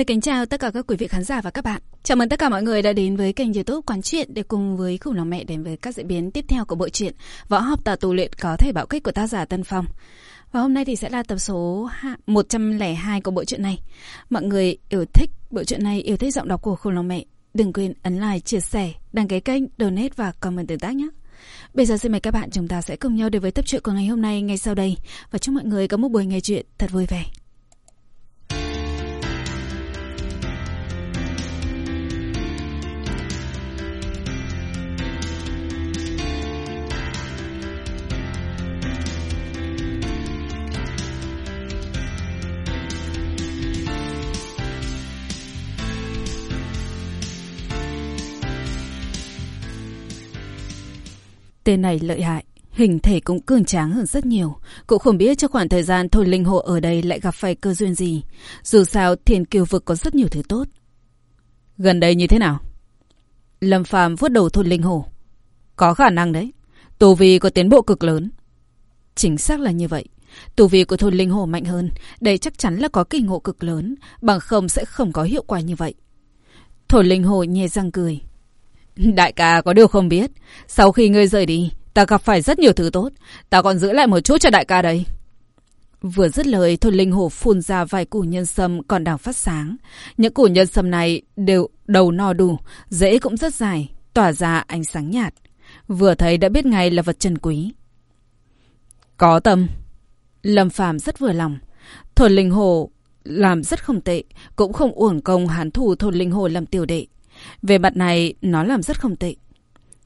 Được kính chào tất cả các quý vị khán giả và các bạn. Chào mừng tất cả mọi người đã đến với kênh youtube Quán Chuyện để cùng với Khủng Long Mẹ đến với các diễn biến tiếp theo của bộ truyện Võ học tà tù luyện có thể bạo kích của tác giả Tân Phong. Và hôm nay thì sẽ là tập số 102 của bộ truyện này. Mọi người yêu thích bộ truyện này, yêu thích giọng đọc của Khủng Long Mẹ. Đừng quên ấn like, chia sẻ, đăng ký kênh, donate và comment tương tác nhé. Bây giờ xin mời các bạn chúng ta sẽ cùng nhau đến với tập truyện của ngày hôm nay ngay sau đây. Và chúc mọi người có một buổi nghe chuyện thật vui vẻ. Tên này lợi hại, hình thể cũng cường tráng hơn rất nhiều. Cũng không biết trong khoảng thời gian Thôi Linh Hộ ở đây lại gặp phải cơ duyên gì. Dù sao, thiền kiều vực có rất nhiều thứ tốt. Gần đây như thế nào? Lâm Phàm vuốt đầu Thôi Linh Hồ. Có khả năng đấy. Tù vi có tiến bộ cực lớn. Chính xác là như vậy. Tù vi của Thôi Linh Hồ mạnh hơn. Đây chắc chắn là có kỳ ngộ cực lớn. Bằng không sẽ không có hiệu quả như vậy. Thôi Linh Hồ nhè răng cười. Đại ca có điều không biết. Sau khi ngươi rời đi, ta gặp phải rất nhiều thứ tốt. Ta còn giữ lại một chút cho đại ca đây. Vừa dứt lời, thôn linh hồ phun ra vài củ nhân sâm còn đang phát sáng. Những củ nhân sâm này đều đầu no đủ, rễ cũng rất dài, tỏa ra ánh sáng nhạt. Vừa thấy đã biết ngay là vật trần quý. Có tâm. Lâm Phàm rất vừa lòng. Thôn linh hồ làm rất không tệ, cũng không uổng công hán thủ thôn linh hồ làm tiểu đệ. Về mặt này, nó làm rất không tệ.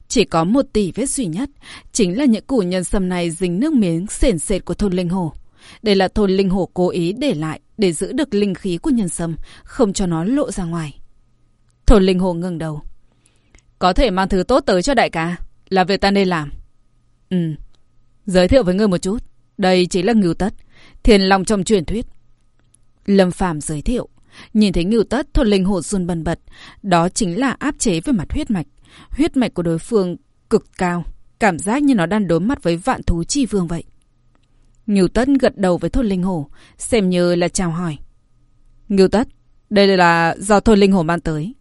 Chỉ có một tỷ vết duy nhất, chính là những củ nhân sâm này dính nước miếng sền sệt của thôn linh hồ. Đây là thôn linh hồ cố ý để lại để giữ được linh khí của nhân sâm, không cho nó lộ ra ngoài. Thôn linh hồ ngừng đầu. Có thể mang thứ tốt tới cho đại ca, là việc ta nên làm. Ừ, giới thiệu với ngươi một chút. Đây chính là ngưu tất, thiền long trong truyền thuyết. Lâm Phàm giới thiệu. Nhìn thấy ngưu tất, thôn linh hồn run bần bật. Đó chính là áp chế về mặt huyết mạch. Huyết mạch của đối phương cực cao. Cảm giác như nó đang đối mặt với vạn thú chi vương vậy. Ngưu tất gật đầu với thôn linh hồ, xem như là chào hỏi. Ngưu tất, đây là do thôn linh hồ mang tới.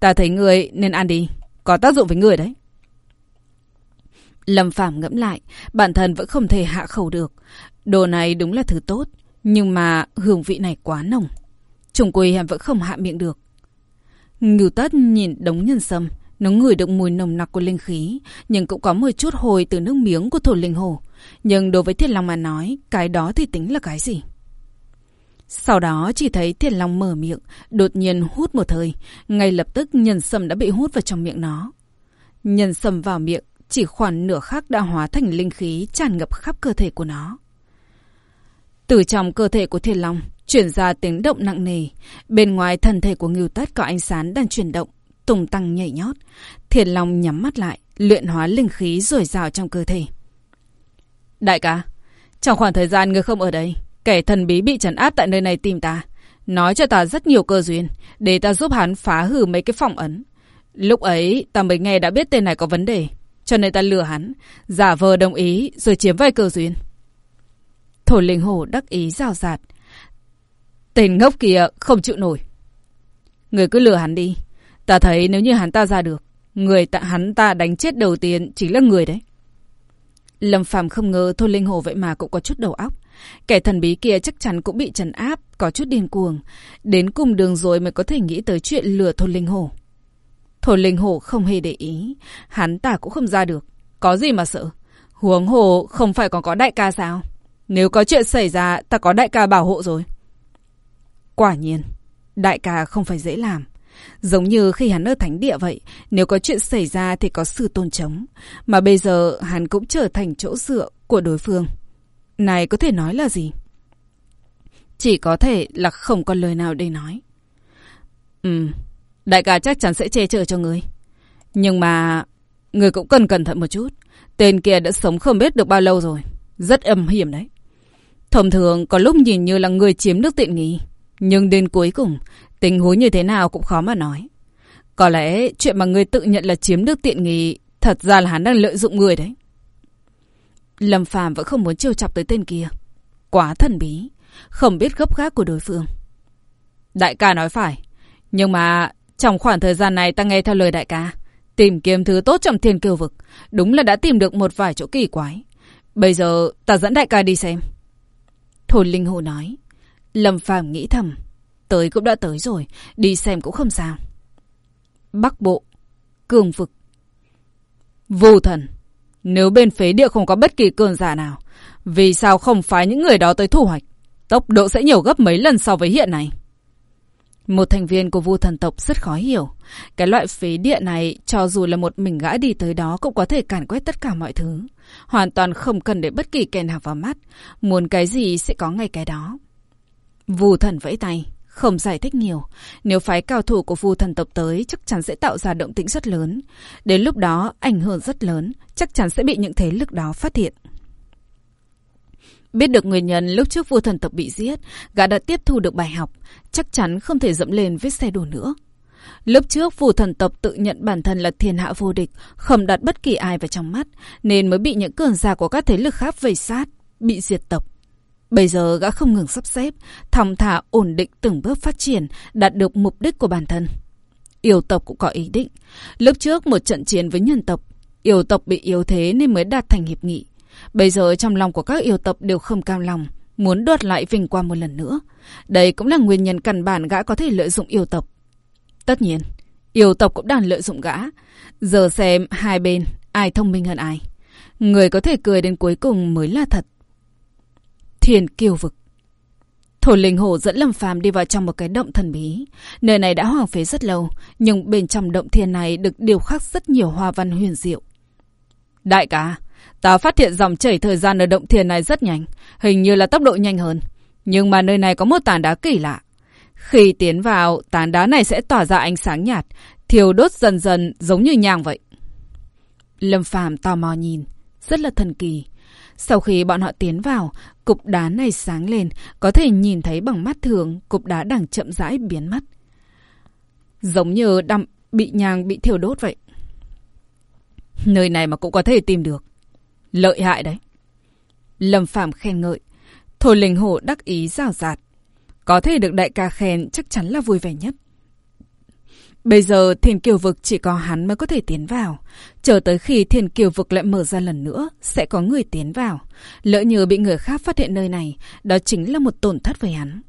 Ta thấy người nên ăn đi, có tác dụng với người đấy. Lâm Phàm ngẫm lại, bản thân vẫn không thể hạ khẩu được. Đồ này đúng là thứ tốt, nhưng mà hương vị này quá nồng. Trùng quỳ hắn vẫn không hạ miệng được. Ngưu tất nhìn đống nhân sâm, nó ngửi được mùi nồng nặc của linh khí, nhưng cũng có một chút hồi từ nước miếng của thổ linh hồ. Nhưng đối với Thiên Long mà nói, cái đó thì tính là cái gì? Sau đó chỉ thấy Thiên Long mở miệng, đột nhiên hút một hơi. Ngay lập tức nhân sâm đã bị hút vào trong miệng nó. Nhân sâm vào miệng, chỉ khoảng nửa khắc đã hóa thành linh khí tràn ngập khắp cơ thể của nó. Từ trong cơ thể của Thiên Long, chuyển ra tiếng động nặng nề. Bên ngoài thân thể của Ngưu Tất có ánh sáng đang chuyển động, tùng tăng nhảy nhót. Thiền Long nhắm mắt lại, luyện hóa linh khí rồi rào trong cơ thể. Đại ca, trong khoảng thời gian ngươi không ở đây, kẻ thần bí bị trấn áp tại nơi này tìm ta. Nói cho ta rất nhiều cơ duyên, để ta giúp hắn phá hư mấy cái phòng ấn. Lúc ấy, ta mới nghe đã biết tên này có vấn đề, cho nên ta lừa hắn, giả vờ đồng ý rồi chiếm vài cơ duyên. Thổ linh hổ đắc ý rào rạt. Tên ngốc kia không chịu nổi. Người cứ lừa hắn đi. Ta thấy nếu như hắn ta ra được, người tạ hắn ta đánh chết đầu tiên chính là người đấy. Lâm Phàm không ngờ Thôi Linh Hồ vậy mà cũng có chút đầu óc. Kẻ thần bí kia chắc chắn cũng bị trần áp, có chút điên cuồng. Đến cùng đường rồi mới có thể nghĩ tới chuyện lừa Thôi Linh Hồ. Thôi Linh Hồ không hề để ý, hắn ta cũng không ra được. Có gì mà sợ? Huống hồ không phải còn có đại ca sao? Nếu có chuyện xảy ra, ta có đại ca bảo hộ rồi. Quả nhiên, đại ca không phải dễ làm. Giống như khi hắn ở thánh địa vậy, nếu có chuyện xảy ra thì có sự tôn chống. Mà bây giờ hắn cũng trở thành chỗ dựa của đối phương. Này có thể nói là gì? Chỉ có thể là không có lời nào để nói. Ừ, đại ca chắc chắn sẽ che chở cho người. Nhưng mà... Người cũng cần cẩn thận một chút. Tên kia đã sống không biết được bao lâu rồi. Rất âm hiểm đấy. Thông thường có lúc nhìn như là người chiếm được tiện nghi. Nhưng đến cuối cùng, tình huống như thế nào cũng khó mà nói. Có lẽ chuyện mà người tự nhận là chiếm được tiện nghi, thật ra là hắn đang lợi dụng người đấy. Lâm Phàm vẫn không muốn trêu chọc tới tên kia. Quá thần bí, không biết gấp gáp của đối phương. Đại ca nói phải. Nhưng mà trong khoảng thời gian này ta nghe theo lời đại ca. Tìm kiếm thứ tốt trong thiên kiêu vực. Đúng là đã tìm được một vài chỗ kỳ quái. Bây giờ ta dẫn đại ca đi xem. thổi Linh Hồ nói. Lâm Phàm nghĩ thầm. Tới cũng đã tới rồi. Đi xem cũng không sao. Bắc Bộ. Cường vực. Vô thần. Nếu bên phế địa không có bất kỳ cường giả nào. Vì sao không phái những người đó tới thu hoạch? Tốc độ sẽ nhiều gấp mấy lần so với hiện này. Một thành viên của vu thần tộc rất khó hiểu. Cái loại phế địa này, cho dù là một mình gã đi tới đó cũng có thể càn quét tất cả mọi thứ. Hoàn toàn không cần để bất kỳ kẻ nào vào mắt. Muốn cái gì sẽ có ngay cái đó. Vu thần vẫy tay, không giải thích nhiều. Nếu phái cao thủ của vu thần tộc tới, chắc chắn sẽ tạo ra động tĩnh rất lớn. Đến lúc đó, ảnh hưởng rất lớn, chắc chắn sẽ bị những thế lực đó phát hiện. Biết được nguyên nhân lúc trước vua thần tộc bị giết, gã đã tiếp thu được bài học, chắc chắn không thể dẫm lên vết xe đổ nữa. Lúc trước vua thần tộc tự nhận bản thân là thiên hạ vô địch, không đặt bất kỳ ai vào trong mắt, nên mới bị những cường giả của các thế lực khác vây sát, bị diệt tộc. Bây giờ gã không ngừng sắp xếp, thong thả ổn định từng bước phát triển, đạt được mục đích của bản thân. Yêu tộc cũng có ý định. Lúc trước một trận chiến với nhân tộc, yêu tộc bị yếu thế nên mới đạt thành hiệp nghị. Bây giờ trong lòng của các yêu tộc đều không cao lòng, muốn đoạt lại vinh quang một lần nữa. Đây cũng là nguyên nhân căn bản gã có thể lợi dụng yêu tộc. Tất nhiên, yêu tộc cũng đang lợi dụng gã. Giờ xem hai bên, ai thông minh hơn ai. Người có thể cười đến cuối cùng mới là thật thiên kiều vực Thổ linh hồ dẫn Lâm Phàm đi vào trong một cái động thần bí. Nơi này đã hoang phế rất lâu, nhưng bên trong động thiên này được điều khắc rất nhiều hoa văn huyền diệu. Đại ca, Ta phát hiện dòng chảy thời gian ở động thiền này rất nhanh, hình như là tốc độ nhanh hơn. Nhưng mà nơi này có một tảng đá kỳ lạ. Khi tiến vào, tảng đá này sẽ tỏa ra ánh sáng nhạt, thiêu đốt dần dần giống như nhang vậy. Lâm Phàm tò mò nhìn, rất là thần kỳ. Sau khi bọn họ tiến vào, cục đá này sáng lên, có thể nhìn thấy bằng mắt thường, cục đá đang chậm rãi biến mất. Giống như đâm bị nhang bị thiêu đốt vậy. Nơi này mà cũng có thể tìm được. Lợi hại đấy. Lâm Phạm khen ngợi. Thôi linh hổ đắc ý rào rạt. Có thể được đại ca khen chắc chắn là vui vẻ nhất. Bây giờ thiên kiều vực chỉ có hắn mới có thể tiến vào. Chờ tới khi thiên kiều vực lại mở ra lần nữa, sẽ có người tiến vào. Lỡ như bị người khác phát hiện nơi này, đó chính là một tổn thất với hắn.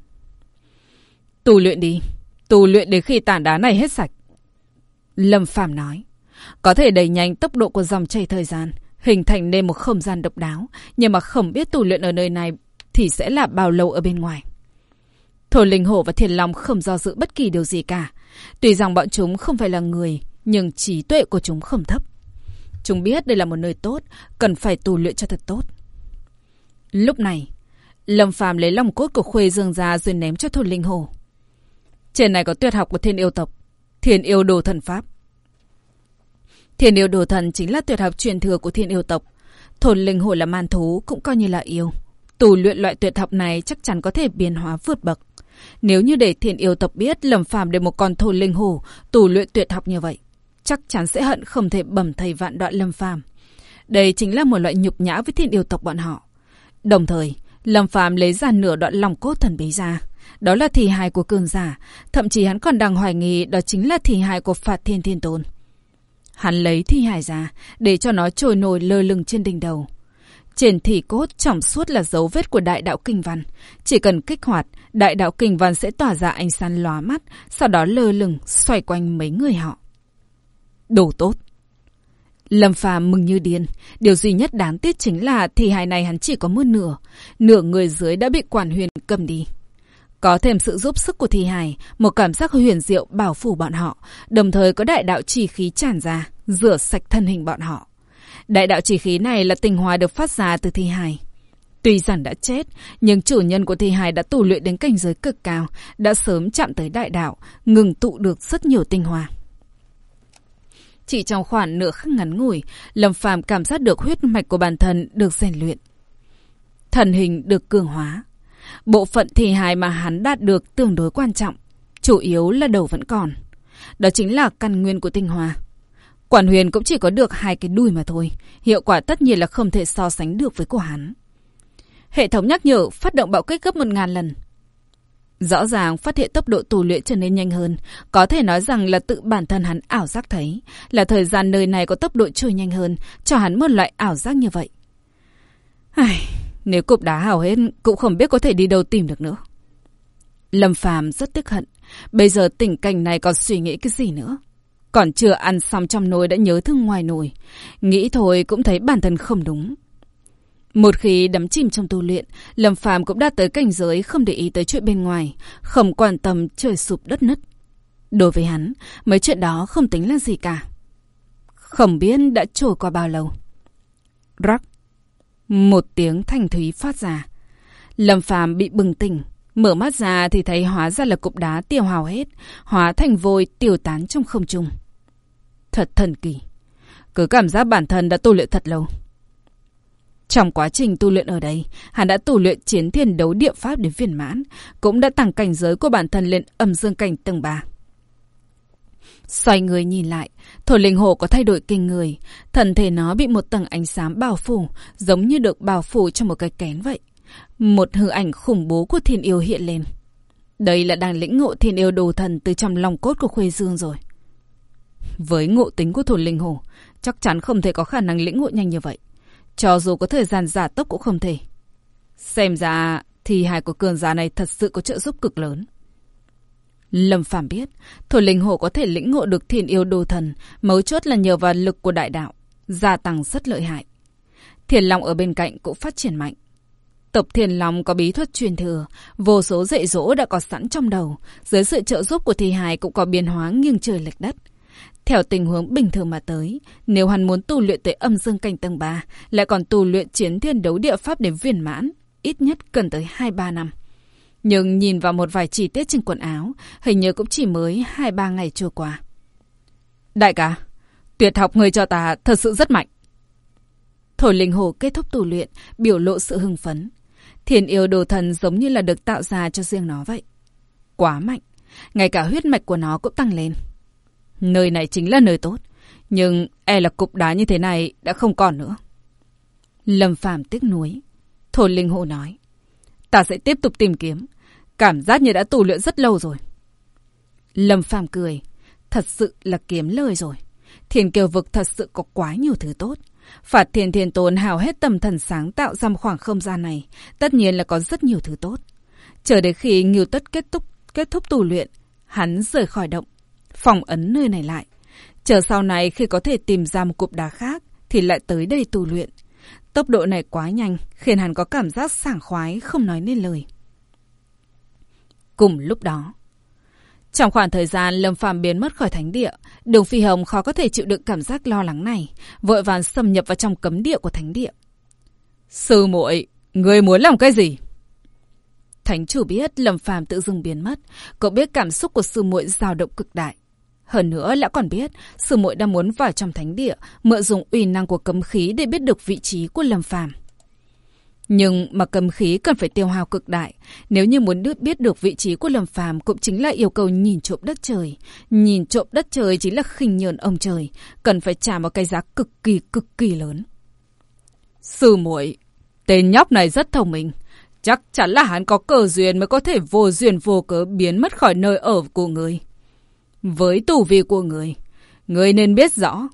Tù luyện đi. Tù luyện đến khi tảng đá này hết sạch. Lâm phàm nói. Có thể đẩy nhanh tốc độ của dòng chảy thời gian hình thành nên một không gian độc đáo, nhưng mà không biết tù luyện ở nơi này thì sẽ là bao lâu ở bên ngoài. Thổ Linh Hổ và Thiền Long không do dự bất kỳ điều gì cả. Tuy rằng bọn chúng không phải là người, nhưng trí tuệ của chúng không thấp. Chúng biết đây là một nơi tốt, cần phải tu luyện cho thật tốt. Lúc này, Lâm Phàm lấy lòng cốt của Khuê Dương ra rồi ném cho thôn Linh hồ Trên này có tuyệt học của thiên yêu tộc, thiên yêu đồ thần pháp. Thiên yêu đồ thần chính là tuyệt học truyền thừa của thiên yêu tộc. Thôn linh hồ là man thú cũng coi như là yêu. Tù luyện loại tuyệt học này chắc chắn có thể biến hóa vượt bậc. Nếu như để thiên yêu tộc biết lầm phàm để một con thôn linh hổ tù luyện tuyệt học như vậy, chắc chắn sẽ hận không thể bầm thầy vạn đoạn lâm phàm. Đây chính là một loại nhục nhã với thiên yêu tộc bọn họ. Đồng thời, Lâm Phàm lấy ra nửa đoạn lòng cốt thần bí ra. Đó là thi hài của cường giả, thậm chí hắn còn đang hoài nghi đó chính là thi hài của Phạt Thiên Thiên Tôn. Hắn lấy thi hài ra, để cho nó trôi nổi lơ lửng trên đỉnh đầu. Trên thì cốt trong suốt là dấu vết của đại đạo kinh văn. Chỉ cần kích hoạt, đại đạo kinh văn sẽ tỏa ra ánh sáng lóa mắt, sau đó lơ lửng xoay quanh mấy người họ. Đồ tốt. Lâm Phàm mừng như điên, điều duy nhất đáng tiếc chính là thi hài này hắn chỉ có một nửa, nửa người dưới đã bị quản huyền cầm đi. Có thêm sự giúp sức của thi hài, một cảm giác huyền diệu bảo phủ bọn họ, đồng thời có đại đạo chỉ khí tràn ra, rửa sạch thân hình bọn họ. Đại đạo chỉ khí này là tinh hoa được phát ra từ thi hài. Tuy rằng đã chết, nhưng chủ nhân của thi hài đã tù luyện đến cảnh giới cực cao, đã sớm chạm tới đại đạo, ngừng tụ được rất nhiều tinh hoa. Chỉ trong khoảng nửa khắc ngắn ngủi, Lâm Phàm cảm giác được huyết mạch của bản thân được rèn luyện. Thần hình được cường hóa, Bộ phận thi hài mà hắn đạt được tương đối quan trọng. Chủ yếu là đầu vẫn còn. Đó chính là căn nguyên của tinh hoa. Quản huyền cũng chỉ có được hai cái đuôi mà thôi. Hiệu quả tất nhiên là không thể so sánh được với của hắn. Hệ thống nhắc nhở phát động bạo kích gấp một ngàn lần. Rõ ràng phát hiện tốc độ tu luyện trở nên nhanh hơn, có thể nói rằng là tự bản thân hắn ảo giác thấy, là thời gian nơi này có tốc độ trôi nhanh hơn, cho hắn một loại ảo giác như vậy. Ai, nếu cục đá hào hết, cũng không biết có thể đi đâu tìm được nữa. Lâm Phàm rất tức hận, bây giờ tình cảnh này còn suy nghĩ cái gì nữa. Còn chưa ăn xong trong nồi đã nhớ thương ngoài nồi, nghĩ thôi cũng thấy bản thân không đúng. Một khi đắm chìm trong tu luyện, Lâm Phàm cũng đã tới cảnh giới không để ý tới chuyện bên ngoài, không quan tâm trời sụp đất nứt. Đối với hắn, mấy chuyện đó không tính là gì cả. Không biết đã trôi qua bao lâu. Rắc. Một tiếng thanh thúy phát ra. Lâm Phàm bị bừng tỉnh, mở mắt ra thì thấy hóa ra là cục đá tiêu hào hết, hóa thành vôi tiêu tán trong không trung. Thật thần kỳ. Cứ cảm giác bản thân đã tu luyện thật lâu. Trong quá trình tu luyện ở đây, hắn đã tu luyện chiến thiên đấu địa pháp đến viên mãn, cũng đã tăng cảnh giới của bản thân lên âm dương cảnh tầng 3. Xoay người nhìn lại, thổ linh hồ có thay đổi kinh người, thần thể nó bị một tầng ánh sáng bao phủ, giống như được bao phủ trong một cái kén vậy. Một hư ảnh khủng bố của thiên yêu hiện lên. Đây là đang lĩnh ngộ thiên yêu đồ thần từ trong lòng cốt của Khuê Dương rồi. Với ngộ tính của thổ linh hồ, chắc chắn không thể có khả năng lĩnh ngộ nhanh như vậy. Cho dù có thời gian giả tốc cũng không thể. Xem ra thì hài của cường giả này thật sự có trợ giúp cực lớn. Lâm Phàm biết, thổ linh hồ có thể lĩnh ngộ được thiên yêu đồ thần, mấu chốt là nhờ vào lực của đại đạo, gia tăng rất lợi hại. Thiền Long ở bên cạnh cũng phát triển mạnh. Tộc Thiền Long có bí thuật truyền thừa, vô số dạy dỗ đã có sẵn trong đầu, dưới sự trợ giúp của thi hài cũng có biến hóa nghiêng trời lệch đất. Theo tình huống bình thường mà tới, nếu hắn muốn tu luyện tới âm dương cảnh tầng 3, lại còn tu luyện chiến thiên đấu địa pháp đến viên mãn, ít nhất cần tới 2-3 năm. Nhưng nhìn vào một vài chi tiết trên quần áo, hình như cũng chỉ mới 2-3 ngày trôi qua. Đại ca, tuyệt học người cho ta thật sự rất mạnh. Thổi linh hồ kết thúc tu luyện, biểu lộ sự hưng phấn. Thiên yêu đồ thần giống như là được tạo ra cho riêng nó vậy. Quá mạnh, ngay cả huyết mạch của nó cũng tăng lên. Nơi này chính là nơi tốt. Nhưng e là cục đá như thế này đã không còn nữa. Lâm Phàm tiếc nuối. Thổ Linh Hồ nói. Ta sẽ tiếp tục tìm kiếm. Cảm giác như đã tù luyện rất lâu rồi. Lâm Phàm cười. Thật sự là kiếm lời rồi. Thiền kiều vực thật sự có quá nhiều thứ tốt. Phạt thiền thiền tốn hào hết tầm thần sáng tạo ra một khoảng không gian này. Tất nhiên là có rất nhiều thứ tốt. Chờ đến khi Ngưu Tất kết thúc, kết thúc tù luyện, hắn rời khỏi động phòng ấn nơi này lại. Chờ sau này khi có thể tìm ra một cục đá khác thì lại tới đây tu luyện. Tốc độ này quá nhanh khiến hắn có cảm giác sảng khoái không nói nên lời. Cùng lúc đó, trong khoảng thời gian Lâm Phàm biến mất khỏi thánh địa, Đường Phi Hồng khó có thể chịu đựng cảm giác lo lắng này, vội vàng xâm nhập vào trong cấm địa của thánh địa. Sư muội, người muốn làm cái gì? Thánh chủ biết Lâm Phàm tự dưng biến mất, cậu biết cảm xúc của sư muội dao động cực đại. Hơn nữa lão còn biết, sư muội đang muốn vào trong thánh địa, mượn dùng uy năng của cấm khí để biết được vị trí của Lâm Phàm. Nhưng mà cầm khí cần phải tiêu hao cực đại, nếu như muốn biết được vị trí của Lâm Phàm cũng chính là yêu cầu nhìn trộm đất trời. Nhìn trộm đất trời chính là khinh nhờn ông trời, cần phải trả một cái giá cực kỳ cực kỳ lớn. Sư muội, tên nhóc này rất thông minh, chắc chắn là hắn có cờ duyên mới có thể vô duyên vô cớ biến mất khỏi nơi ở của người. Với tù vi của người, người nên biết rõ,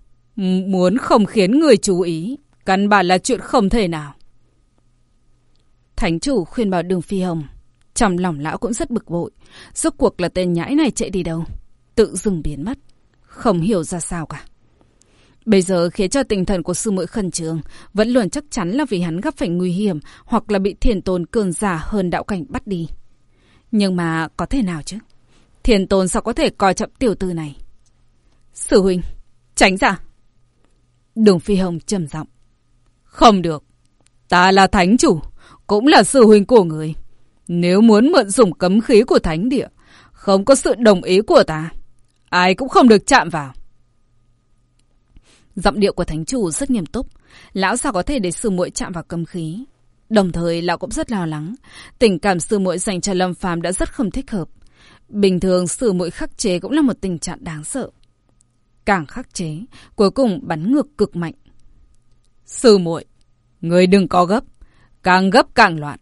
muốn không khiến người chú ý, căn bản là chuyện không thể nào. Thánh chủ khuyên bảo đường phi hồng. Trong lòng lão cũng rất bực bội. Rốt cuộc là tên nhãi này chạy đi đâu? Tự dừng biến mất. Không hiểu ra sao cả. Bây giờ khiến cho tinh thần của sư muội khẩn trương, vẫn luôn chắc chắn là vì hắn gặp phải nguy hiểm hoặc là bị thiền tôn cường giả hơn đạo cảnh bắt đi. Nhưng mà có thể nào chứ? Thiền tôn sao có thể coi chậm tiểu tư này? Sư huynh, tránh ra. Đường Phi Hồng trầm giọng. Không được. Ta là thánh chủ, cũng là sư huynh của người. Nếu muốn mượn dùng cấm khí của thánh địa, không có sự đồng ý của ta, ai cũng không được chạm vào. Giọng điệu của thánh chủ rất nghiêm túc. Lão sao có thể để sư muội chạm vào cấm khí? Đồng thời lão cũng rất lo lắng. Tình cảm sư muội dành cho Lâm Phàm đã rất không thích hợp. Bình thường sư muội khắc chế cũng là một tình trạng đáng sợ. Càng khắc chế, cuối cùng bắn ngược cực mạnh. Sư muội, người đừng có gấp, càng gấp càng loạn.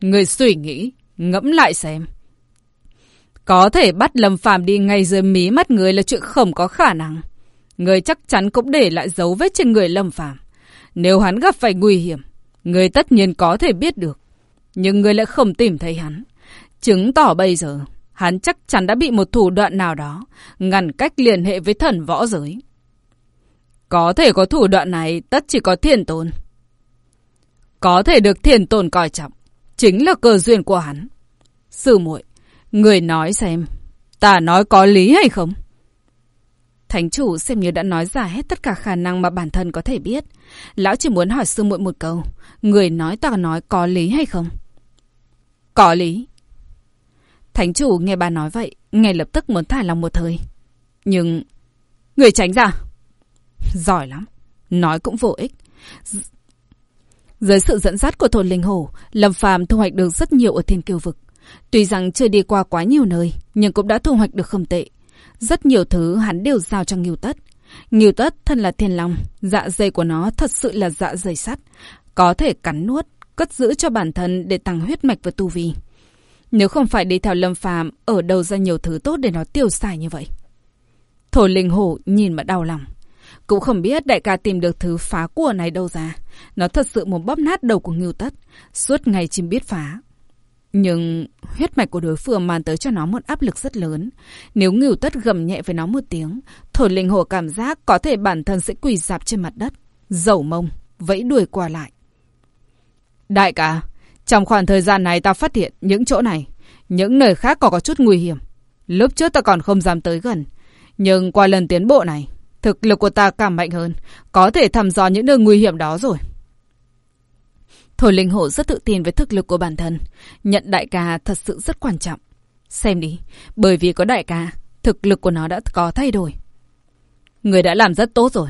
Người suy nghĩ, ngẫm lại xem. Có thể bắt Lâm Phàm đi ngay dưới mí mắt người là chuyện không có khả năng. Người chắc chắn cũng để lại dấu vết trên người Lâm Phàm. Nếu hắn gặp phải nguy hiểm, người tất nhiên có thể biết được. Nhưng người lại không tìm thấy hắn. Chứng tỏ bây giờ, hắn chắc chắn đã bị một thủ đoạn nào đó ngăn cách liên hệ với thần võ giới. Có thể có thủ đoạn này tất chỉ có thiền tôn. Có thể được thiền tôn coi trọng. Chính là cơ duyên của hắn. Sư muội Người nói xem. Ta nói có lý hay không? Thánh chủ xem như đã nói ra hết tất cả khả năng mà bản thân có thể biết. Lão chỉ muốn hỏi sư muội một câu. Người nói ta nói có lý hay không? Có lý. Thánh chủ nghe bà nói vậy, ngay lập tức muốn thả lòng một thời. Nhưng... Người tránh ra. Giỏi lắm. Nói cũng vô ích. Dưới sự dẫn dắt của thôn linh hổ, Lâm Phàm thu hoạch được rất nhiều ở thiên kiêu vực. Tuy rằng chưa đi qua quá nhiều nơi, nhưng cũng đã thu hoạch được không tệ. Rất nhiều thứ hắn đều giao cho Nghiêu Tất. Nghiêu Tất thân là thiên long, dạ dày của nó thật sự là dạ dày sắt, có thể cắn nuốt, cất giữ cho bản thân để tăng huyết mạch và tu vi. Nếu không phải đi theo Lâm Phàm, ở đâu ra nhiều thứ tốt để nó tiêu xài như vậy? Thổ linh hổ nhìn mà đau lòng. Cũng không biết đại ca tìm được thứ phá của này đâu ra. Nó thật sự muốn bóp nát đầu của Ngưu Tất. Suốt ngày chim biết phá. Nhưng huyết mạch của đối phương mang tới cho nó một áp lực rất lớn. Nếu Ngưu Tất gầm nhẹ với nó một tiếng, thổi linh hồ cảm giác có thể bản thân sẽ quỳ dạp trên mặt đất. Dầu mông, vẫy đuổi qua lại. Đại ca, trong khoảng thời gian này ta phát hiện những chỗ này, những nơi khác còn có chút nguy hiểm. Lúc trước ta còn không dám tới gần. Nhưng qua lần tiến bộ này, thực lực của ta càng mạnh hơn, có thể thăm dò những nơi nguy hiểm đó rồi. Thổi linh hổ rất tự tin với thực lực của bản thân. Nhận đại ca thật sự rất quan trọng. Xem đi, bởi vì có đại ca, thực lực của nó đã có thay đổi. Người đã làm rất tốt rồi.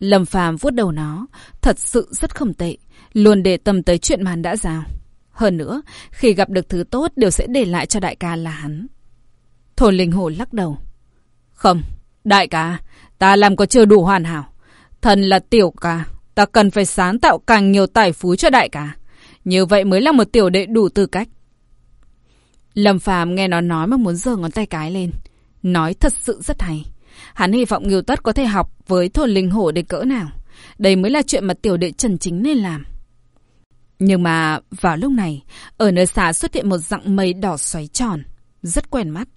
Lâm phàm vuốt đầu nó, thật sự rất không tệ, luôn để tâm tới chuyện mà đã giao. Hơn nữa, khi gặp được thứ tốt đều sẽ để lại cho đại ca là hắn. Thổ linh hổ lắc đầu. Không, đại ca, ta làm có chưa đủ hoàn hảo. Thần là tiểu ca, Ta cần phải sáng tạo càng nhiều tài phú cho đại ca. Như vậy mới là một tiểu đệ đủ tư cách. Lâm Phàm nghe nó nói mà muốn giơ ngón tay cái lên. Nói thật sự rất hay. Hắn hy vọng Nghiêu Tất có thể học với thôn linh hổ đến cỡ nào. Đây mới là chuyện mà tiểu đệ Trần Chính nên làm. Nhưng mà vào lúc này, ở nơi xa xuất hiện một dặng mây đỏ xoáy tròn. Rất quen mắt.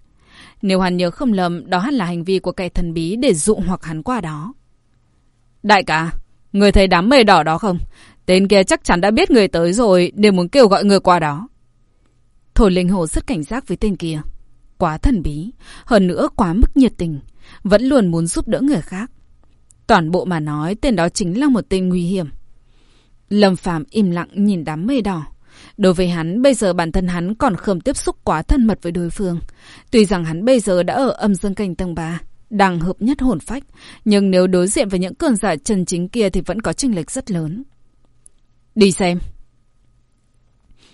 Nếu hắn nhớ không lầm, đó hẳn là hành vi của kẻ thần bí để dụ hoặc hắn qua đó. Đại ca, Người thấy đám mây đỏ đó không? Tên kia chắc chắn đã biết người tới rồi nên muốn kêu gọi người qua đó. Thổ linh hồ rất cảnh giác với tên kia. Quá thần bí, hơn nữa quá mức nhiệt tình, vẫn luôn muốn giúp đỡ người khác. Toàn bộ mà nói tên đó chính là một tên nguy hiểm. Lâm Phàm im lặng nhìn đám mây đỏ. Đối với hắn, bây giờ bản thân hắn còn không tiếp xúc quá thân mật với đối phương. Tuy rằng hắn bây giờ đã ở âm dương cảnh tầng 3, đang hợp nhất hồn phách, nhưng nếu đối diện với những cường giả chân chính kia thì vẫn có chênh lệch rất lớn. Đi xem.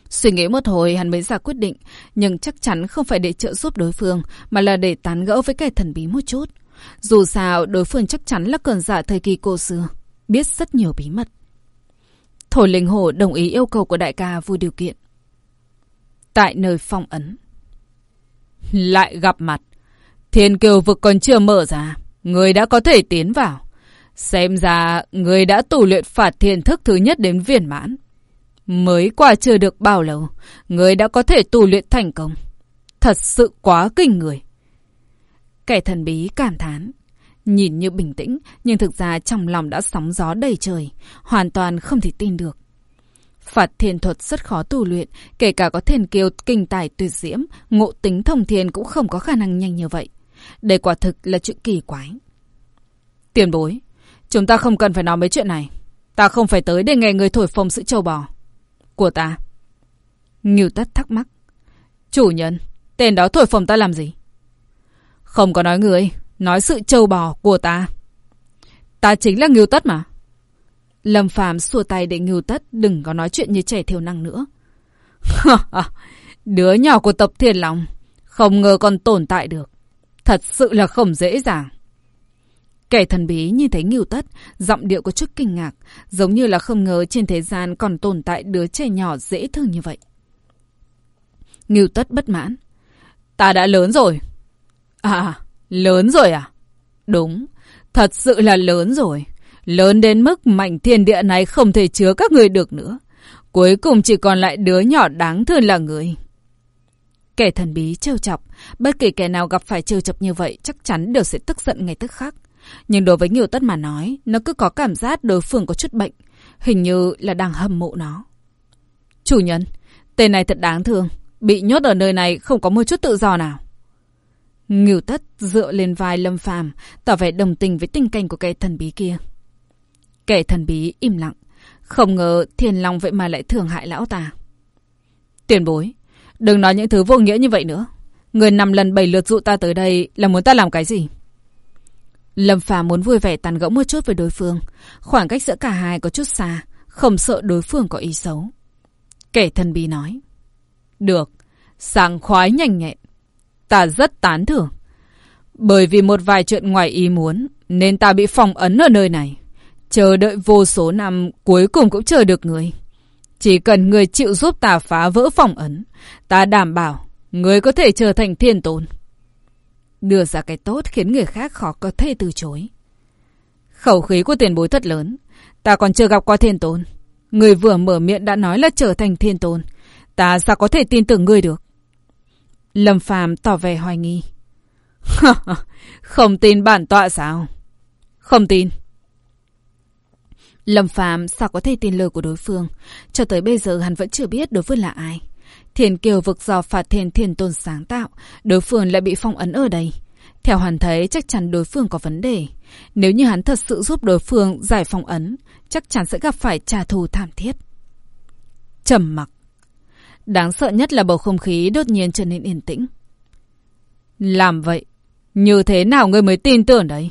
Suy nghĩ một hồi hắn mới ra quyết định, nhưng chắc chắn không phải để trợ giúp đối phương, mà là để tán gẫu với kẻ thần bí một chút. Dù sao, đối phương chắc chắn là cường giả thời kỳ cổ xưa, biết rất nhiều bí mật. Thổi linh hồ đồng ý yêu cầu của đại ca vui điều kiện. Tại nơi phong ấn. Lại gặp mặt. Thiên kiều vực còn chưa mở ra, người đã có thể tiến vào. Xem ra người đã tù luyện phạt thiên thức thứ nhất đến viên mãn. Mới qua chưa được bao lâu, người đã có thể tù luyện thành công. Thật sự quá kinh người. Kẻ thần bí cảm thán. Nhìn như bình tĩnh, nhưng thực ra trong lòng đã sóng gió đầy trời. Hoàn toàn không thể tin được. Phạt thiền thuật rất khó tu luyện, kể cả có thiền kiêu kinh tài tuyệt diễm, ngộ tính thông thiền cũng không có khả năng nhanh như vậy. Đây quả thực là chuyện kỳ quái. Tiền bối, chúng ta không cần phải nói mấy chuyện này. Ta không phải tới để nghe người thổi phồng sự châu bò. Của ta. Ngưu tất thắc mắc. Chủ nhân, tên đó thổi phồng ta làm gì? Không có nói người, nói sự trâu bò của ta. Ta chính là Ngưu tất mà. Lâm Phàm xua tay để Ngưu tất đừng có nói chuyện như trẻ thiểu năng nữa. Đứa nhỏ của tập thiền lòng, không ngờ còn tồn tại được. Thật sự là không dễ dàng. Kẻ thần bí nhìn thấy Ngưu Tất, giọng điệu có chút kinh ngạc, giống như là không ngờ trên thế gian còn tồn tại đứa trẻ nhỏ dễ thương như vậy. Ngưu Tất bất mãn. ta đã lớn rồi. À, lớn rồi à? Đúng, thật sự là lớn rồi. Lớn đến mức mảnh thiên địa này không thể chứa các người được nữa. Cuối cùng chỉ còn lại đứa nhỏ đáng thương là người. Kẻ thần bí trêu chọc, bất kỳ kẻ nào gặp phải trêu chọc như vậy chắc chắn đều sẽ tức giận ngay tức khắc. Nhưng đối với nhiều tất mà nói, nó cứ có cảm giác đối phương có chút bệnh, hình như là đang hâm mộ nó. Chủ nhân, tên này thật đáng thương, bị nhốt ở nơi này không có một chút tự do nào. Ngưu tất dựa lên vai Lâm Phàm, tỏ vẻ đồng tình với tình cảnh của kẻ thần bí kia. Kẻ thần bí im lặng, không ngờ thiên long vậy mà lại thường hại lão ta. Tiền bối, đừng nói những thứ vô nghĩa như vậy nữa. Người năm lần bảy lượt dụ ta tới đây là muốn ta làm cái gì? Lâm Phàm muốn vui vẻ tàn gẫu một chút với đối phương. Khoảng cách giữa cả hai có chút xa, không sợ đối phương có ý xấu. Kẻ thần bí nói. Được, sảng khoái nhanh nhẹn. Ta rất tán thưởng. Bởi vì một vài chuyện ngoài ý muốn, nên ta bị phong ấn ở nơi này. Chờ đợi vô số năm, cuối cùng cũng chờ được người. Chỉ cần người chịu giúp ta phá vỡ phong ấn, ta đảm bảo người có thể trở thành thiên tôn. Đưa ra cái tốt khiến người khác khó có thể từ chối. Khẩu khí của tiền bối thật lớn. Ta còn chưa gặp qua thiên tôn. Người vừa mở miệng đã nói là trở thành thiên tôn. Ta sao có thể tin tưởng ngươi được? Lâm Phàm tỏ vẻ hoài nghi. Không tin bản tọa sao? Không tin. Lâm Phàm sao có thể tin lời của đối phương? Cho tới bây giờ hắn vẫn chưa biết đối phương là ai. Thiền kiều vực dò phạt thiền thiền tôn sáng tạo, đối phương lại bị phong ấn ở đây. Theo hắn thấy chắc chắn đối phương có vấn đề. Nếu như hắn thật sự giúp đối phương giải phong ấn, chắc chắn sẽ gặp phải trả thù thảm thiết. trầm mặc. Đáng sợ nhất là bầu không khí đột nhiên trở nên yên tĩnh. Làm vậy, như thế nào ngươi mới tin tưởng đấy?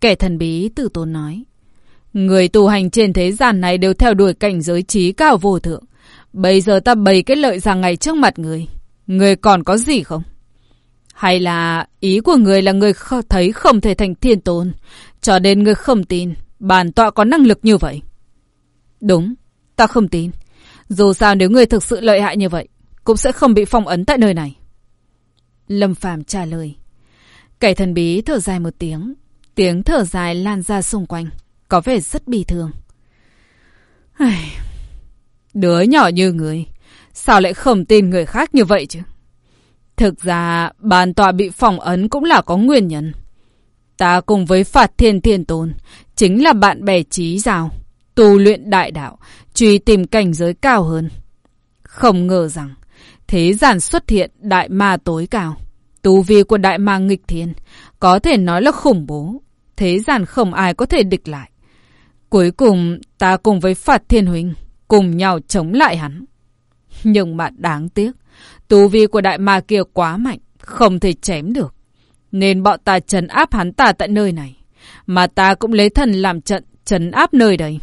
Kẻ thần bí từ tôn nói. Người tu hành trên thế gian này đều theo đuổi cảnh giới trí cao vô thượng. Bây giờ ta bày cái lợi ra ngày trước mặt người. Người còn có gì không? Hay là ý của người là người thấy không thể thành thiên tôn, cho nên người không tin bản tọa có năng lực như vậy? Đúng, ta không tin. Dù sao nếu người thực sự lợi hại như vậy, cũng sẽ không bị phong ấn tại nơi này. Lâm Phàm trả lời. Kẻ thần bí thở dài một tiếng. Tiếng thở dài lan ra xung quanh. Có vẻ rất bi thương. Đứa nhỏ như người, sao lại không tin người khác như vậy chứ? Thực ra, bàn tọa bị phỏng ấn cũng là có nguyên nhân. Ta cùng với Phạt Thiên Thiên Tôn, chính là bạn bè trí giao, tu luyện đại đạo, truy tìm cảnh giới cao hơn. Không ngờ rằng, thế gian xuất hiện đại ma tối cao. Tu vi của đại ma nghịch thiên, có thể nói là khủng bố. Thế gian không ai có thể địch lại. Cuối cùng, ta cùng với Phạt Thiên Huynh, cùng nhau chống lại hắn. Nhưng mà đáng tiếc, tu vi của đại ma kia quá mạnh, không thể chém được. Nên bọn ta trấn áp hắn ta tại nơi này. Mà ta cũng lấy thần làm trận trấn áp nơi đây.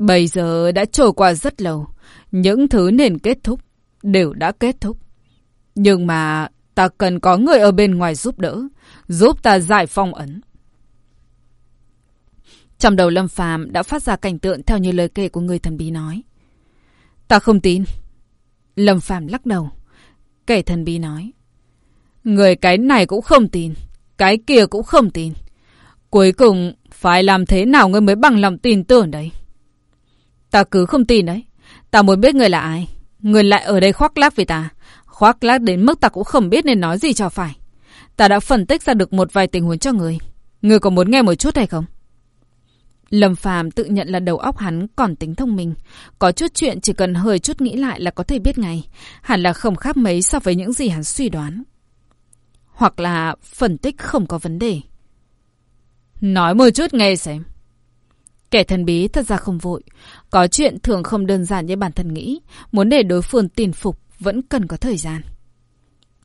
Bây giờ đã trôi qua rất lâu. Những thứ nên kết thúc đều đã kết thúc. Nhưng mà ta cần có người ở bên ngoài giúp đỡ. Giúp ta giải phong ấn. Trong đầu Lâm Phàm đã phát ra cảnh tượng theo như lời kể của người thần bí nói. Ta không tin. Lâm Phàm lắc đầu. Kẻ thần bí nói. Người cái này cũng không tin. Cái kia cũng không tin. Cuối cùng, phải làm thế nào ngươi mới bằng lòng tin tưởng đấy? Ta cứ không tin đấy. Ta muốn biết người là ai. Người lại ở đây khoác lác với ta. Khoác lác đến mức ta cũng không biết nên nói gì cho phải. Ta đã phân tích ra được một vài tình huống cho người. Người có muốn nghe một chút hay không? Lâm Phàm tự nhận là đầu óc hắn còn tính thông minh. Có chút chuyện chỉ cần hơi chút nghĩ lại là có thể biết ngay. Hẳn là không khác mấy so với những gì hắn suy đoán. Hoặc là phân tích không có vấn đề. Nói một chút nghe xem. Kẻ thần bí thật ra không vội. Có chuyện thường không đơn giản như bản thân nghĩ. Muốn để đối phương tin phục vẫn cần có thời gian.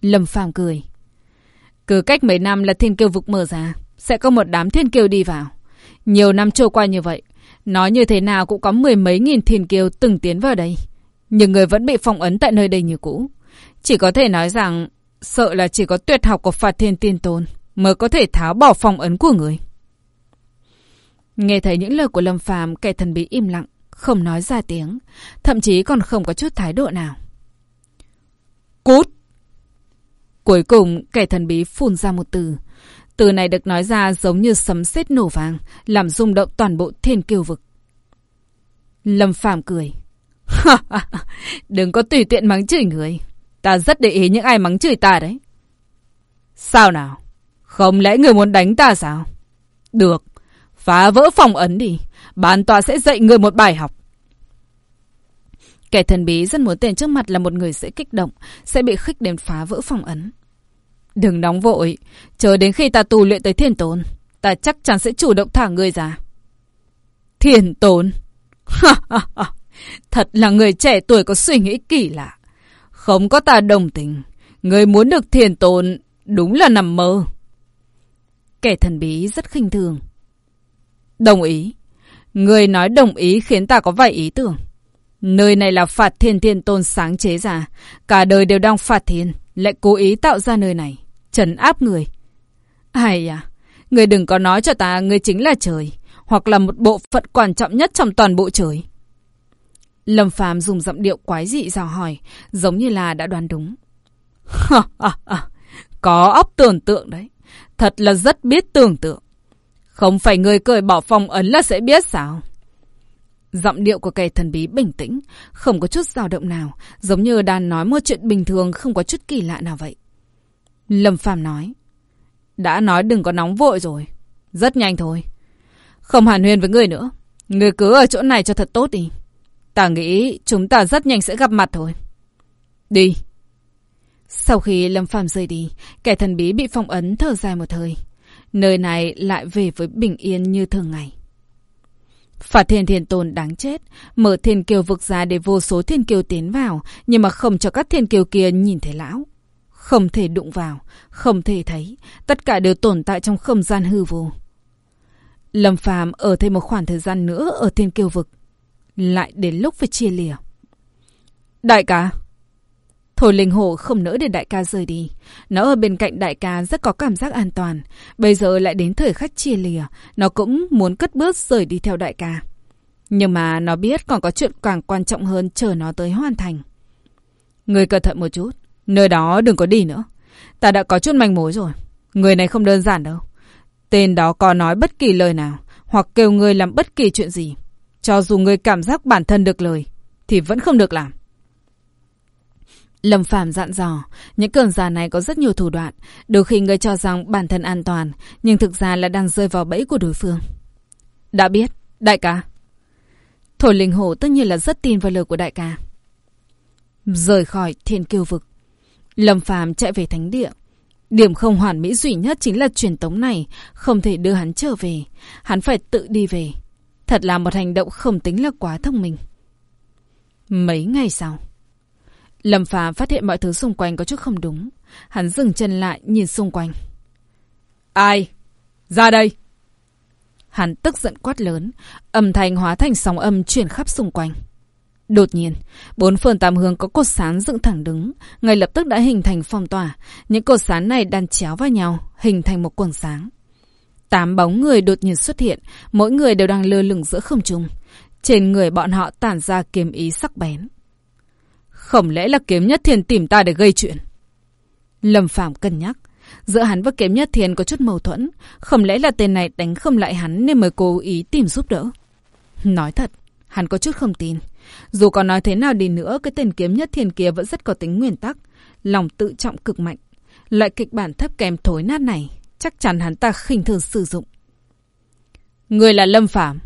Lâm Phàm cười. Cứ cách mấy năm là thiên kiêu vực mở ra. Sẽ có một đám thiên kiêu đi vào. Nhiều năm trôi qua như vậy, nói như thế nào cũng có mười mấy nghìn thiên kiêu từng tiến vào đây. Nhưng người vẫn bị phong ấn tại nơi đây như cũ. Chỉ có thể nói rằng, sợ là chỉ có tuyệt học của Phạt Thiên Tiên Tôn mới có thể tháo bỏ phong ấn của người. Nghe thấy những lời của Lâm Phàm, kẻ thần bí im lặng, không nói ra tiếng, thậm chí còn không có chút thái độ nào. Cút! Cuối cùng, kẻ thần bí phun ra một từ. Từ này được nói ra giống như sấm sét nổ vàng, làm rung động toàn bộ thiên kiêu vực. Lâm Phàm cười. Đừng có tùy tiện mắng chửi người. Ta rất để ý những ai mắng chửi ta đấy. Sao nào? Không lẽ người muốn đánh ta sao? Được. Phá vỡ phòng ấn đi. Bản tòa sẽ dạy người một bài học. Kẻ thần bí rất muốn tiền trước mặt là một người sẽ kích động, sẽ bị khích đến phá vỡ phòng ấn. Đừng nóng vội, chờ đến khi ta tu luyện tới thiên tồn, ta chắc chắn sẽ chủ động thả người ra. Thiên tồn? Thật là người trẻ tuổi có suy nghĩ kỳ lạ. Không có ta đồng tình, người muốn được thiên tồn đúng là nằm mơ. Kẻ thần bí rất khinh thường. Đồng ý. Người nói đồng ý khiến ta có vài ý tưởng. Nơi này là phạt thiên thiên tôn sáng chế ra. Cả đời đều đang phạt thiên, lại cố ý tạo ra nơi này. Trấn áp người. Ai à, người đừng có nói cho ta người chính là trời. Hoặc là một bộ phận quan trọng nhất trong toàn bộ trời. Lâm Phàm dùng giọng điệu quái dị dò hỏi, giống như là đã đoán đúng. có óc tưởng tượng đấy. Thật là rất biết tưởng tượng. Không phải người cười bỏ phong ấn là sẽ biết sao? Giọng điệu của kẻ thần bí bình tĩnh, không có chút dao động nào, giống như đang nói một chuyện bình thường không có chút kỳ lạ nào vậy. Lâm Phàm nói, đã nói đừng có nóng vội rồi, rất nhanh thôi. Không hàn huyên với người nữa, người cứ ở chỗ này cho thật tốt đi. Ta nghĩ chúng ta rất nhanh sẽ gặp mặt thôi. Đi. Sau khi Lâm Phàm rời đi, kẻ thần bí bị phong ấn thở dài một thời. Nơi này lại về với bình yên như thường ngày. Phạt thiên thiên tôn đáng chết, mở thiên kiều vực ra để vô số thiên kiều tiến vào, nhưng mà không cho các thiên kiều kia nhìn thấy lão. Không thể đụng vào, không thể thấy, tất cả đều tồn tại trong không gian hư vô. Lâm Phàm ở thêm một khoảng thời gian nữa ở thiên kiều vực. Lại đến lúc phải chia lìa. Đại ca, Thôi linh hồ không nỡ để đại ca rời đi. Nó ở bên cạnh đại ca rất có cảm giác an toàn. Bây giờ lại đến thời khắc chia lìa. Nó cũng muốn cất bước rời đi theo đại ca. Nhưng mà nó biết còn có chuyện càng quan trọng hơn chờ nó tới hoàn thành. Người cẩn thận một chút. Nơi đó đừng có đi nữa. Ta đã có chút manh mối rồi. Người này không đơn giản đâu. Tên đó có nói bất kỳ lời nào. Hoặc kêu người làm bất kỳ chuyện gì. Cho dù người cảm giác bản thân được lời. Thì vẫn không được làm. Lâm Phàm dặn dò, những cường giả này có rất nhiều thủ đoạn, đôi khi người cho rằng bản thân an toàn, nhưng thực ra là đang rơi vào bẫy của đối phương. Đã biết, đại ca. Thổi linh hổ tất nhiên là rất tin vào lời của đại ca. Rời khỏi thiên kiêu vực. Lâm Phàm chạy về thánh địa. Điểm không hoàn mỹ duy nhất chính là truyền tống này, không thể đưa hắn trở về. Hắn phải tự đi về. Thật là một hành động không tính là quá thông minh. Mấy ngày sau. Lâm Phàm phát hiện mọi thứ xung quanh có chút không đúng. Hắn dừng chân lại nhìn xung quanh. Ai? Ra đây! Hắn tức giận quát lớn, âm thanh hóa thành sóng âm chuyển khắp xung quanh. Đột nhiên, bốn phương tám hướng có cột sáng dựng thẳng đứng, ngay lập tức đã hình thành phong tỏa. Những cột sáng này đan chéo vào nhau, hình thành một quần sáng. Tám bóng người đột nhiên xuất hiện, mỗi người đều đang lơ lửng giữa không trung. Trên người bọn họ tản ra kiếm ý sắc bén. Không lẽ là kiếm nhất thiền tìm ta để gây chuyện? Lâm Phạm cân nhắc. Giữa hắn và kiếm nhất thiền có chút mâu thuẫn. Không lẽ là tên này đánh không lại hắn nên mới cố ý tìm giúp đỡ? Nói thật, hắn có chút không tin. Dù có nói thế nào đi nữa, cái tên kiếm nhất thiền kia vẫn rất có tính nguyên tắc. Lòng tự trọng cực mạnh. Loại kịch bản thấp kém thối nát này, chắc chắn hắn ta khinh thường sử dụng. Người là Lâm Phạm.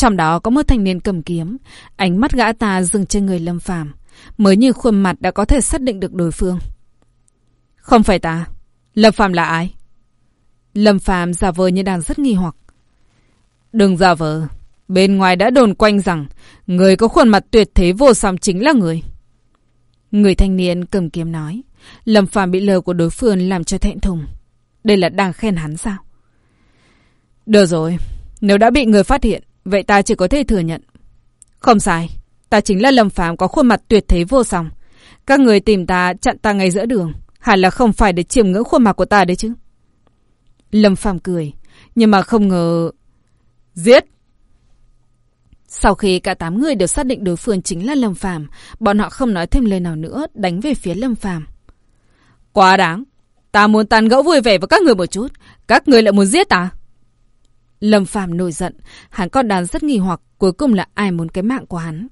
Trong đó có một thanh niên cầm kiếm, ánh mắt gã ta dừng trên người Lâm Phàm, mới như khuôn mặt đã có thể xác định được đối phương. Không phải ta, Lâm Phàm là ai? Lâm Phàm giả vờ như đang rất nghi hoặc. Đừng giả vờ, bên ngoài đã đồn quanh rằng người có khuôn mặt tuyệt thế vô song chính là người. Người thanh niên cầm kiếm nói, Lâm Phàm bị lời của đối phương làm cho thẹn thùng. Đây là đang khen hắn sao? Được rồi, nếu đã bị người phát hiện, Vậy ta chỉ có thể thừa nhận. Không sai, ta chính là Lâm Phàm có khuôn mặt tuyệt thế vô song. Các người tìm ta chặn ta ngay giữa đường, hẳn là không phải để chiêm ngưỡng khuôn mặt của ta đấy chứ. Lâm Phàm cười, nhưng mà không ngờ... Giết! Sau khi cả tám người đều xác định đối phương chính là Lâm Phàm, bọn họ không nói thêm lời nào nữa, đánh về phía Lâm Phàm. Quá đáng. Ta muốn tàn gẫu vui vẻ với các người một chút. Các người lại muốn giết ta. Lâm Phàm nổi giận. Hắn còn đàn rất nghi hoặc cuối cùng là ai muốn cái mạng của hắn.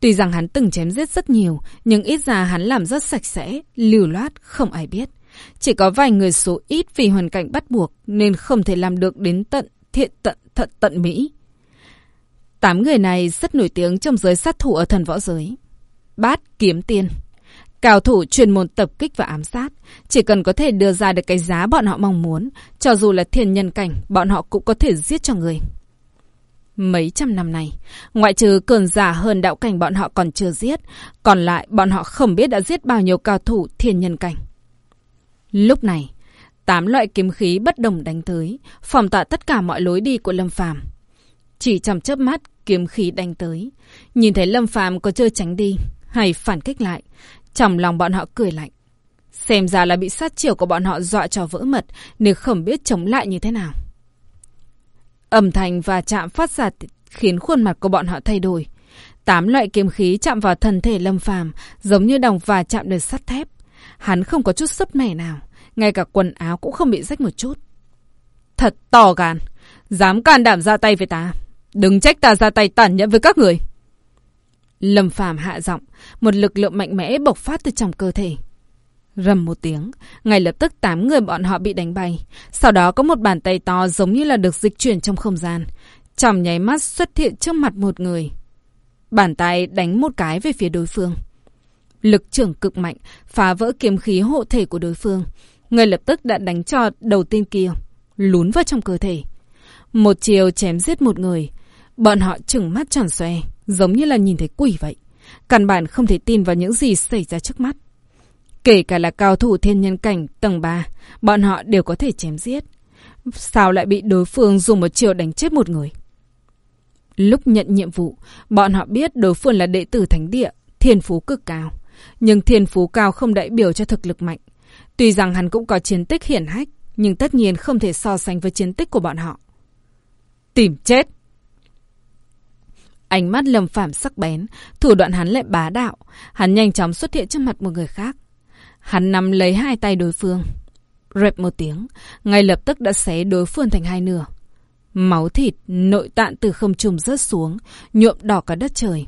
Tuy rằng hắn từng chém giết rất nhiều, nhưng ít ra hắn làm rất sạch sẽ, lưu loát, không ai biết. Chỉ có vài người số ít vì hoàn cảnh bắt buộc nên không thể làm được đến tận thiện tận thận tận Mỹ. Tám người này rất nổi tiếng trong giới sát thủ ở thần võ giới. Bát kiếm tiên. Cao thủ chuyên môn tập kích và ám sát. Chỉ cần có thể đưa ra được cái giá bọn họ mong muốn, cho dù là thiên nhân cảnh, bọn họ cũng có thể giết cho người. Mấy trăm năm nay, ngoại trừ cường giả hơn đạo cảnh bọn họ còn chưa giết, còn lại bọn họ không biết đã giết bao nhiêu cao thủ thiên nhân cảnh. Lúc này, tám loại kiếm khí bất đồng đánh tới, phòng tỏa tất cả mọi lối đi của Lâm Phàm. Chỉ trong chớp mắt, kiếm khí đánh tới, nhìn thấy Lâm Phàm có chơi tránh đi hay phản kích lại, trong lòng bọn họ cười lạnh. Xem ra là bị sát chiều của bọn họ dọa cho vỡ mật nếu không biết chống lại như thế nào. Âm thanh và chạm phát ra khiến khuôn mặt của bọn họ thay đổi. Tám loại kiếm khí chạm vào thân thể Lâm Phàm giống như đồng và chạm được sắt thép. Hắn không có chút sấp mẻ nào, ngay cả quần áo cũng không bị rách một chút. Thật to gan, dám can đảm ra tay với ta. Đừng trách ta ra tay tàn nhẫn với các người. Lâm Phàm hạ giọng, một lực lượng mạnh mẽ bộc phát từ trong cơ thể. Rầm một tiếng, ngay lập tức tám người bọn họ bị đánh bay. Sau đó có một bàn tay to giống như là được dịch chuyển trong không gian. Trong nháy mắt xuất hiện trước mặt một người. Bàn tay đánh một cái về phía đối phương. Lực trưởng cực mạnh, phá vỡ kiếm khí hộ thể của đối phương. Người lập tức đã đánh cho đầu tiên kia, lún vào trong cơ thể. Một chiều chém giết một người. Bọn họ trừng mắt tròn xoe, giống như là nhìn thấy quỷ vậy. Căn bản không thể tin vào những gì xảy ra trước mắt. Kể cả là cao thủ thiên nhân cảnh tầng 3, bọn họ đều có thể chém giết. Sao lại bị đối phương dùng một chiều đánh chết một người? Lúc nhận nhiệm vụ, bọn họ biết đối phương là đệ tử thánh địa, thiên phú cực cao. Nhưng thiên phú cao không đại biểu cho thực lực mạnh. Tuy rằng hắn cũng có chiến tích hiển hách, nhưng tất nhiên không thể so sánh với chiến tích của bọn họ. Tìm chết! Ánh mắt lầm phạm sắc bén, thủ đoạn hắn lại bá đạo. Hắn nhanh chóng xuất hiện trước mặt một người khác. Hắn nắm lấy hai tay đối phương. Rệp một tiếng, ngay lập tức đã xé đối phương thành hai nửa. Máu thịt, nội tạng từ không trùng rớt xuống, nhuộm đỏ cả đất trời.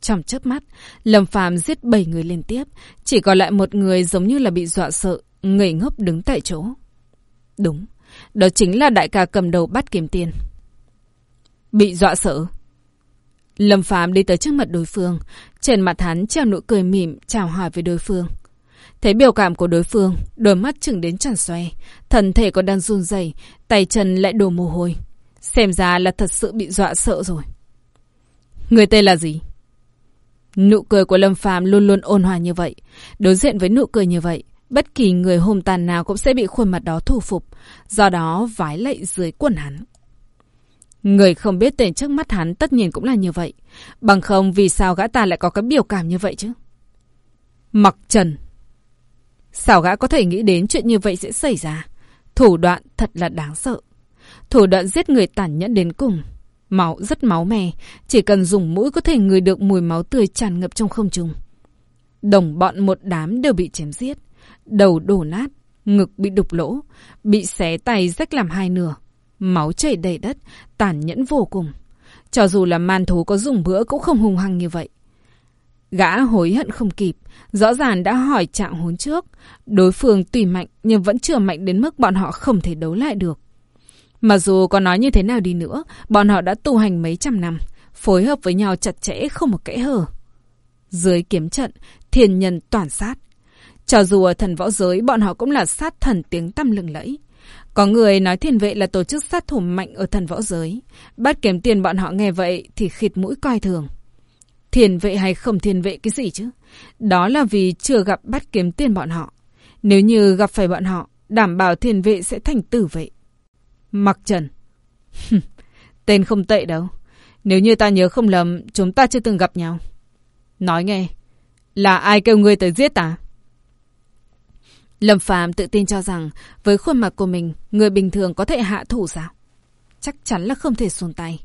Trong chớp mắt, Lâm Phàm giết bảy người liên tiếp, chỉ còn lại một người giống như là bị dọa sợ, ngây ngốc đứng tại chỗ. Đúng, đó chính là đại ca cầm đầu bắt kiếm tiền. Bị dọa sợ. Lâm Phạm đi tới trước mặt đối phương, trên mặt hắn treo nụ cười mỉm chào hỏi với đối phương. Thấy biểu cảm của đối phương, đôi mắt chừng đến tròn xoe, thân thể còn đang run rẩy, tay chân lại đổ mồ hôi. Xem ra là thật sự bị dọa sợ rồi. Người tên là gì? Nụ cười của Lâm Phàm luôn luôn ôn hòa như vậy. Đối diện với nụ cười như vậy, bất kỳ người hùng tàn nào cũng sẽ bị khuôn mặt đó thu phục, do đó vái lạy dưới quần hắn. Người không biết tên trước mắt hắn tất nhiên cũng là như vậy. Bằng không vì sao gã ta lại có cái biểu cảm như vậy chứ? Mặc trần. Sao gã có thể nghĩ đến chuyện như vậy sẽ xảy ra? Thủ đoạn thật là đáng sợ. Thủ đoạn giết người tàn nhẫn đến cùng. Máu rất máu me, chỉ cần dùng mũi có thể ngửi được mùi máu tươi tràn ngập trong không trung. Đồng bọn một đám đều bị chém giết, đầu đổ nát, ngực bị đục lỗ, bị xé tay rách làm hai nửa, máu chảy đầy đất, tàn nhẫn vô cùng. Cho dù là man thú có dùng bữa cũng không hung hăng như vậy. Gã hối hận không kịp, rõ ràng đã hỏi trạng hốn trước. Đối phương tùy mạnh nhưng vẫn chưa mạnh đến mức bọn họ không thể đấu lại được. Mặc dù có nói như thế nào đi nữa, bọn họ đã tu hành mấy trăm năm, phối hợp với nhau chặt chẽ không một kẽ hở. Dưới kiếm trận, thiên nhân toàn sát. Cho dù ở thần võ giới, bọn họ cũng là sát thần tiếng tăm lừng lẫy. Có người nói thiên vệ là tổ chức sát thủ mạnh ở thần võ giới. Bắt kiếm tiền bọn họ nghe vậy thì khịt mũi coi thường. Thiên vệ hay không thiên vệ cái gì chứ? Đó là vì chưa gặp bắt kiếm tiền bọn họ. Nếu như gặp phải bọn họ, đảm bảo thiên vệ sẽ thành tử vệ. Mặc trần. Tên không tệ đâu. Nếu như ta nhớ không lầm, chúng ta chưa từng gặp nhau. Nói nghe, là ai kêu ngươi tới giết ta? Lâm Phàm tự tin cho rằng với khuôn mặt của mình, người bình thường có thể hạ thủ sao? Chắc chắn là không thể xuống tay.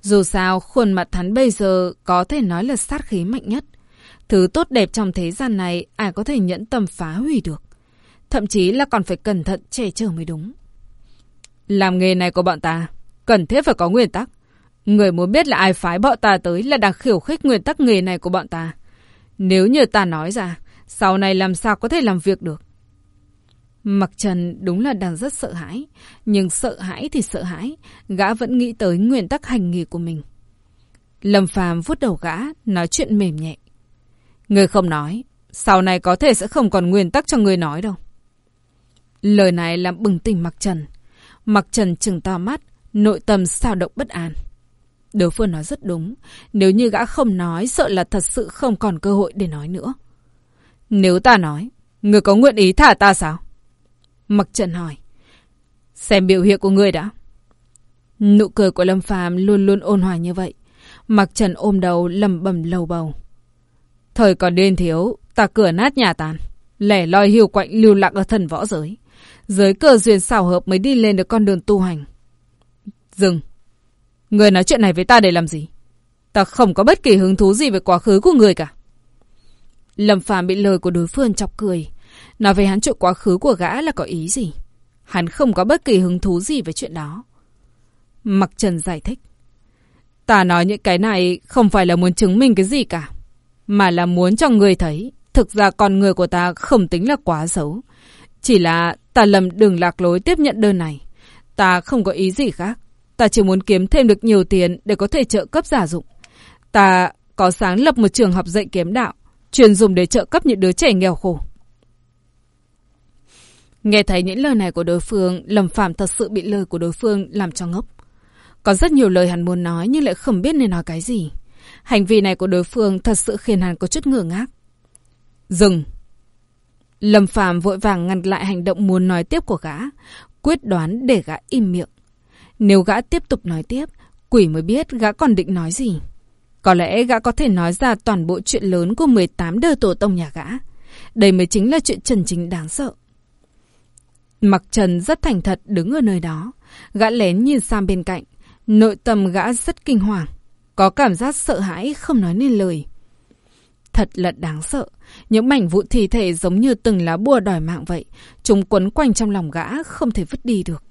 Dù sao, khuôn mặt hắn bây giờ có thể nói là sát khí mạnh nhất. Thứ tốt đẹp trong thế gian này ai có thể nhẫn tâm phá hủy được. thậm chí là còn phải cẩn thận che chở mới đúng. Làm nghề này của bọn ta, cần thiết phải có nguyên tắc. Người muốn biết là ai phái bọn ta tới là đang khiêu khích nguyên tắc nghề này của bọn ta. Nếu như ta nói ra, sau này làm sao có thể làm việc được? Mặc Trần đúng là đang rất sợ hãi, nhưng sợ hãi thì sợ hãi, gã vẫn nghĩ tới nguyên tắc hành nghề của mình. Lâm Phàm vuốt đầu gã, nói chuyện mềm nhẹ. Người không nói, sau này có thể sẽ không còn nguyên tắc cho người nói đâu. Lời này làm bừng tỉnh Mặc Trần. Mặc Trần chừng to mắt, nội tâm sao động bất an. Đối phương nói rất đúng, nếu như gã không nói sợ là thật sự không còn cơ hội để nói nữa. Nếu ta nói, người có nguyện ý thả ta sao? Mặc Trần hỏi. Xem biểu hiện của người đã. Nụ cười của Lâm Phàm luôn luôn ôn hòa như vậy. Mặc Trần ôm đầu lầm bầm lầu bầu. Thời còn đen thiếu, ta cửa nát nhà tàn. Lẻ loi hiu quạnh lưu lạc ở thần võ giới. Dưới cờ duyên xảo hợp mới đi lên được con đường tu hành. Dừng. Người nói chuyện này với ta để làm gì? Ta không có bất kỳ hứng thú gì về quá khứ của người cả. Lâm Phàm bị lời của đối phương chọc cười. Nói về hắn chuyện quá khứ của gã là có ý gì? Hắn không có bất kỳ hứng thú gì với chuyện đó. Mặc Trần giải thích. Ta nói những cái này không phải là muốn chứng minh cái gì cả. Mà là muốn cho người thấy thực ra con người của ta không tính là quá xấu. Chỉ là ta lầm đường lạc lối tiếp nhận đơn này. Ta không có ý gì khác. Ta chỉ muốn kiếm thêm được nhiều tiền để có thể trợ cấp giả dụng. Ta có sáng lập một trường học dạy kiếm đạo, truyền dùng để trợ cấp những đứa trẻ nghèo khổ. Nghe thấy những lời này của đối phương, Lâm Phạm thật sự bị lời của đối phương làm cho ngốc. Có rất nhiều lời hắn muốn nói nhưng lại không biết nên nói cái gì. Hành vi này của đối phương thật sự khiến hắn có chút ngửa ngác. Dừng! Lâm Phạm vội vàng ngăn lại hành động muốn nói tiếp của gã, quyết đoán để gã im miệng. Nếu gã tiếp tục nói tiếp, quỷ mới biết gã còn định nói gì. Có lẽ gã có thể nói ra toàn bộ chuyện lớn của 18 đời tổ tông nhà gã. Đây mới chính là chuyện trần chính đáng sợ. Mặc Trần rất thành thật đứng ở nơi đó. Gã lén nhìn sang bên cạnh. Nội tâm gã rất kinh hoàng. Có cảm giác sợ hãi không nói nên lời. Thật là đáng sợ. Những mảnh vụn thi thể giống như từng lá bùa đòi mạng vậy. Chúng quấn quanh trong lòng gã không thể vứt đi được.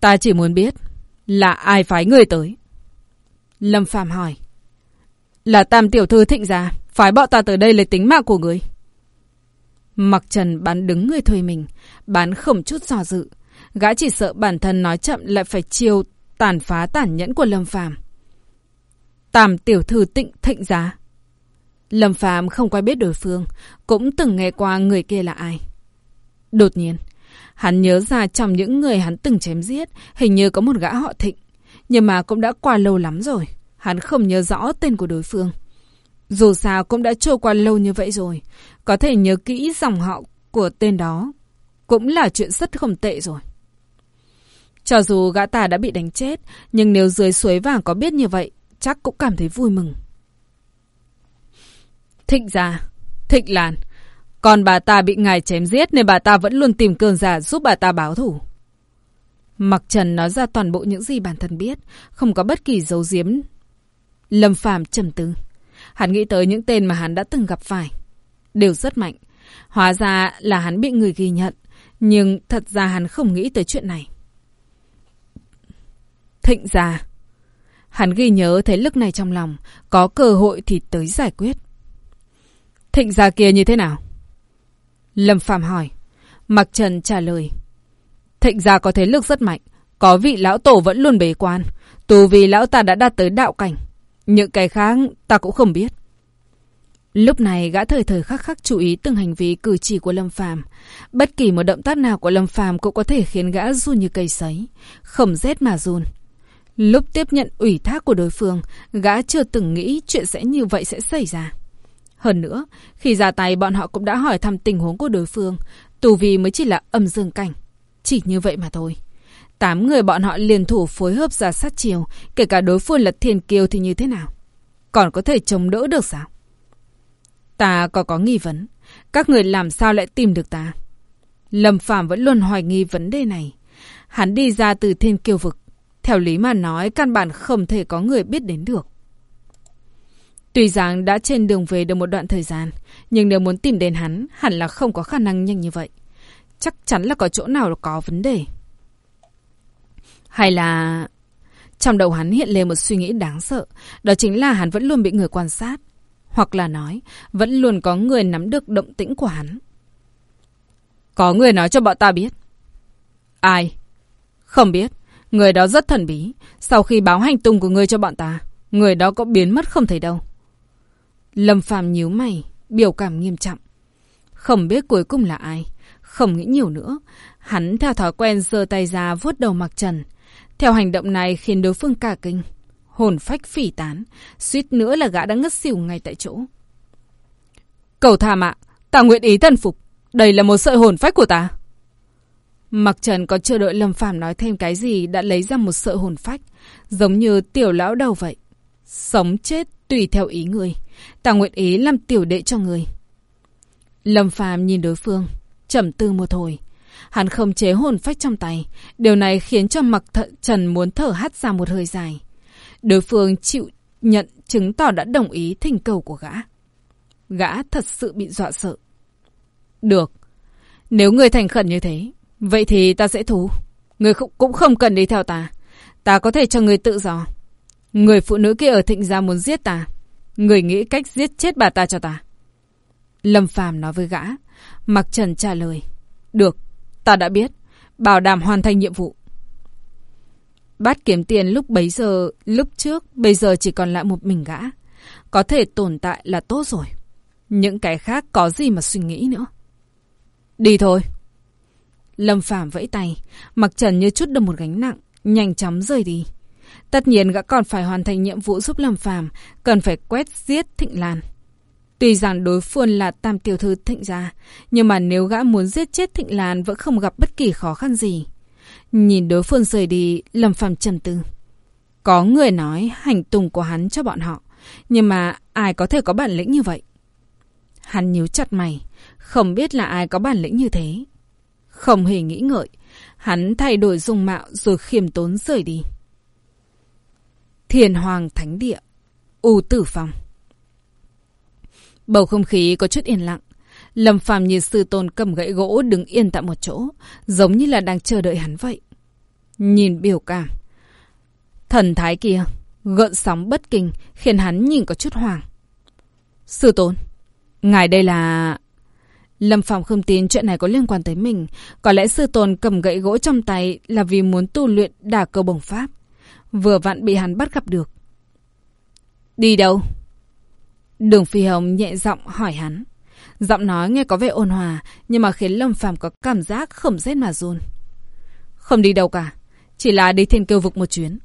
Ta chỉ muốn biết là ai phái người tới. Lâm Phạm hỏi. Là tam tiểu thư thịnh gia, phái bọn ta tới đây lấy tính mạng của người. Mặc trần bán đứng người thuê mình, bán không chút do dự. Gã chỉ sợ bản thân nói chậm lại phải chiêu tàn phá tàn nhẫn của Lâm Phàm. Tàm tiểu thư tịnh thịnh giá. Lâm Phàm không quay biết đối phương, cũng từng nghe qua người kia là ai. Đột nhiên, hắn nhớ ra trong những người hắn từng chém giết, hình như có một gã họ thịnh. Nhưng mà cũng đã qua lâu lắm rồi, hắn không nhớ rõ tên của đối phương. Dù sao cũng đã trôi qua lâu như vậy rồi, có thể nhớ kỹ dòng họ của tên đó cũng là chuyện rất không tệ rồi. Cho dù gã ta đã bị đánh chết, nhưng nếu dưới suối vàng có biết như vậy, chắc cũng cảm thấy vui mừng. Thịnh già thịnh làn, còn bà ta bị ngài chém giết nên bà ta vẫn luôn tìm cường giả giúp bà ta báo thủ. Mặc Trần nói ra toàn bộ những gì bản thân biết, không có bất kỳ dấu giếm Lâm Phàm trầm tư. Hắn nghĩ tới những tên mà hắn đã từng gặp phải. Đều rất mạnh. Hóa ra là hắn bị người ghi nhận. Nhưng thật ra hắn không nghĩ tới chuyện này. Thịnh gia. Hắn ghi nhớ thấy lực này trong lòng. Có cơ hội thì tới giải quyết. Thịnh gia kia như thế nào? Lâm Phạm hỏi. Mặc Trần trả lời. Thịnh gia có thế lực rất mạnh. Có vị lão tổ vẫn luôn bế quan. Tù vì lão ta đã đạt tới đạo cảnh. Những cái khác ta cũng không biết. Lúc này gã thời thời khắc khắc chú ý từng hành vi cử chỉ của Lâm Phàm, bất kỳ một động tác nào của Lâm Phàm cũng có thể khiến gã run như cây sấy, khẩm rét mà run. Lúc tiếp nhận ủy thác của đối phương, gã chưa từng nghĩ chuyện sẽ như vậy sẽ xảy ra. Hơn nữa, khi ra tay bọn họ cũng đã hỏi thăm tình huống của đối phương, tù vì mới chỉ là âm dương cảnh. Chỉ như vậy mà thôi. Tám người bọn họ liền thủ phối hợp ra sát chiều, kể cả đối phương là thiên kiêu thì như thế nào? Còn có thể chống đỡ được sao? Ta có có nghi vấn. Các người làm sao lại tìm được ta? Lâm Phạm vẫn luôn hoài nghi vấn đề này. Hắn đi ra từ thiên kiêu vực. Theo lý mà nói, căn bản không thể có người biết đến được. Tuy rằng đã trên đường về được một đoạn thời gian, nhưng nếu muốn tìm đến hắn, hẳn là không có khả năng nhanh như vậy. Chắc chắn là có chỗ nào có vấn đề. Hay là... Trong đầu hắn hiện lên một suy nghĩ đáng sợ, đó chính là hắn vẫn luôn bị người quan sát. Hoặc là nói, vẫn luôn có người nắm được động tĩnh của hắn. Có người nói cho bọn ta biết. Ai? Không biết. Người đó rất thần bí. Sau khi báo hành tung của người cho bọn ta, người đó có biến mất không thấy đâu. Lâm Phàm nhíu mày, biểu cảm nghiêm trọng. Không biết cuối cùng là ai. Không nghĩ nhiều nữa. Hắn theo thói quen giơ tay ra vuốt đầu mặc trần. Theo hành động này khiến đối phương cả kinh. Hồn phách phỉ tán. Suýt nữa là gã đã ngất xỉu ngay tại chỗ. Cầu tha mạ, ta nguyện ý thân phục. Đây là một sợi hồn phách của ta. Mặc trần còn chưa đợi Lâm Phàm nói thêm cái gì đã lấy ra một sợi hồn phách. Giống như tiểu lão đầu vậy. Sống chết tùy theo ý người. Ta nguyện ý làm tiểu đệ cho người. Lâm Phàm nhìn đối phương, trầm tư một hồi. Hắn không chế hồn phách trong tay. Điều này khiến cho mặc thận trần muốn thở hắt ra một hơi dài. Đối phương chịu nhận chứng tỏ đã đồng ý thỉnh cầu của gã. Gã thật sự bị dọa sợ. Được. Nếu người thành khẩn như thế, vậy thì ta sẽ thú. Người cũng không cần đi theo ta. Ta có thể cho người tự do. Người phụ nữ kia ở thịnh gia muốn giết ta. Người nghĩ cách giết chết bà ta cho ta. Lâm Phàm nói với gã. Mặc Trần trả lời. Được, ta đã biết. Bảo đảm hoàn thành nhiệm vụ. Bát kiếm tiền lúc bấy giờ, lúc trước, bây giờ chỉ còn lại một mình gã. Có thể tồn tại là tốt rồi. Những cái khác có gì mà suy nghĩ nữa. Đi thôi. Lâm Phàm vẫy tay, mặc trần như chút được một gánh nặng, nhanh chóng rời đi. Tất nhiên gã còn phải hoàn thành nhiệm vụ giúp Lâm Phàm, cần phải quét giết Thịnh Lan. Tuy rằng đối phương là tam tiểu thư Thịnh gia, nhưng mà nếu gã muốn giết chết Thịnh Lan vẫn không gặp bất kỳ khó khăn gì. Nhìn đối phương rời đi, Lâm Phàm trầm tư. Có người nói hành tùng của hắn cho bọn họ, nhưng mà ai có thể có bản lĩnh như vậy? Hắn nhíu chặt mày, không biết là ai có bản lĩnh như thế. Không hề nghĩ ngợi, hắn thay đổi dung mạo rồi khiêm tốn rời đi. Thiền Hoàng Thánh Địa U Tử Phòng Bầu không khí có chút yên lặng. Lâm Phàm nhìn sư tôn cầm gãy gỗ đứng yên tại một chỗ, giống như là đang chờ đợi hắn vậy. Nhìn biểu cảm. Thần thái kia, gợn sóng bất kinh, khiến hắn nhìn có chút hoàng. Sư tôn, ngài đây là... Lâm Phạm không tin chuyện này có liên quan tới mình. Có lẽ sư tôn cầm gậy gỗ trong tay là vì muốn tu luyện đả cầu bổng pháp. Vừa vặn bị hắn bắt gặp được. Đi đâu? Đường Phi Hồng nhẹ giọng hỏi hắn. Giọng nói nghe có vẻ ôn hòa, nhưng mà khiến Lâm phàm có cảm giác khẩm rét mà run. Không đi đâu cả, chỉ là đi thiên kiêu vực một chuyến.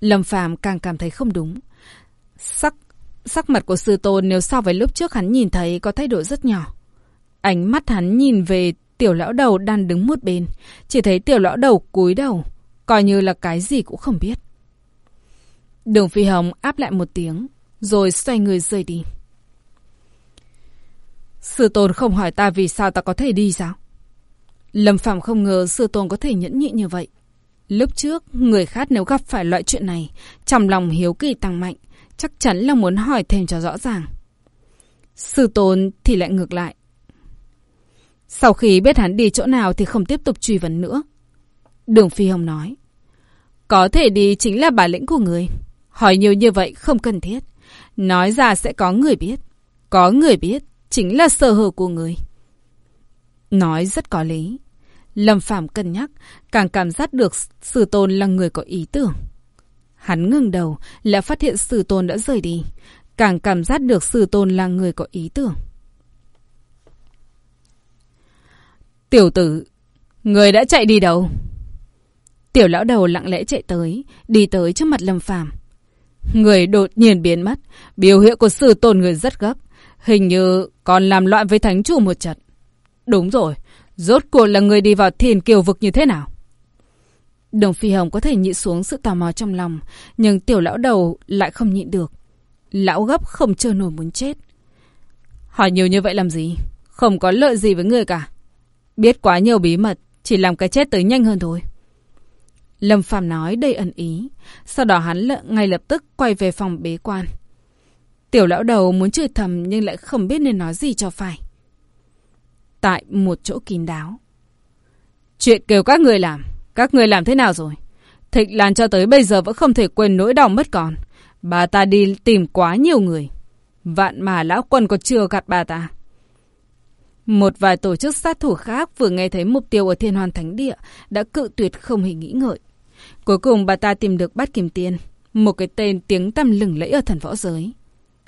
Lâm phàm càng cảm thấy không đúng. Sắc sắc mặt của sư tôn nếu so với lúc trước hắn nhìn thấy có thay đổi rất nhỏ. Ánh mắt hắn nhìn về tiểu lão đầu đang đứng một bên. Chỉ thấy tiểu lão đầu cúi đầu. Coi như là cái gì cũng không biết. Đường Phi Hồng áp lại một tiếng. Rồi xoay người rời đi. Sư tôn không hỏi ta vì sao ta có thể đi sao? Lâm Phạm không ngờ sư tôn có thể nhẫn nhịn như vậy. Lúc trước, người khác nếu gặp phải loại chuyện này, trong lòng hiếu kỳ tăng mạnh, chắc chắn là muốn hỏi thêm cho rõ ràng. Sư tôn thì lại ngược lại. Sau khi biết hắn đi chỗ nào thì không tiếp tục truy vấn nữa. Đường Phi Hồng nói. Có thể đi chính là bản lĩnh của người. Hỏi nhiều như vậy không cần thiết. Nói ra sẽ có người biết. Có người biết chính là sở hở của người. Nói rất có lý. Lâm Phạm cân nhắc, càng cảm giác được Sử Tôn là người có ý tưởng. Hắn ngừng đầu là phát hiện Sử Tôn đã rời đi, càng cảm giác được Sử Tôn là người có ý tưởng. Tiểu tử, người đã chạy đi đâu? Tiểu lão đầu lặng lẽ chạy tới, đi tới trước mặt Lâm Phàm. Người đột nhiên biến mất, biểu hiện của sự Tôn người rất gấp, hình như còn làm loạn với thánh chủ một trận. Đúng rồi, rốt cuộc là người đi vào thiền kiều vực như thế nào? Đồng Phi Hồng có thể nhịn xuống sự tò mò trong lòng, nhưng tiểu lão đầu lại không nhịn được. Lão gấp không chờ nổi muốn chết. Hỏi nhiều như vậy làm gì? Không có lợi gì với người cả. Biết quá nhiều bí mật, chỉ làm cái chết tới nhanh hơn thôi. Lâm Phàm nói đầy ẩn ý, sau đó hắn ngay lập tức quay về phòng bế quan. Tiểu lão đầu muốn chửi thầm nhưng lại không biết nên nói gì cho phải. Tại một chỗ kín đáo. Chuyện kêu các người làm, các người làm thế nào rồi? Thịnh Lan cho tới bây giờ vẫn không thể quên nỗi đau mất con. Bà ta đi tìm quá nhiều người. Vạn mà lão quân còn chưa gạt bà ta. Một vài tổ chức sát thủ khác vừa nghe thấy mục tiêu ở thiên hoàn thánh địa đã cự tuyệt không hề nghĩ ngợi. Cuối cùng bà ta tìm được bát kim tiên, một cái tên tiếng tăm lừng lẫy ở thần võ giới.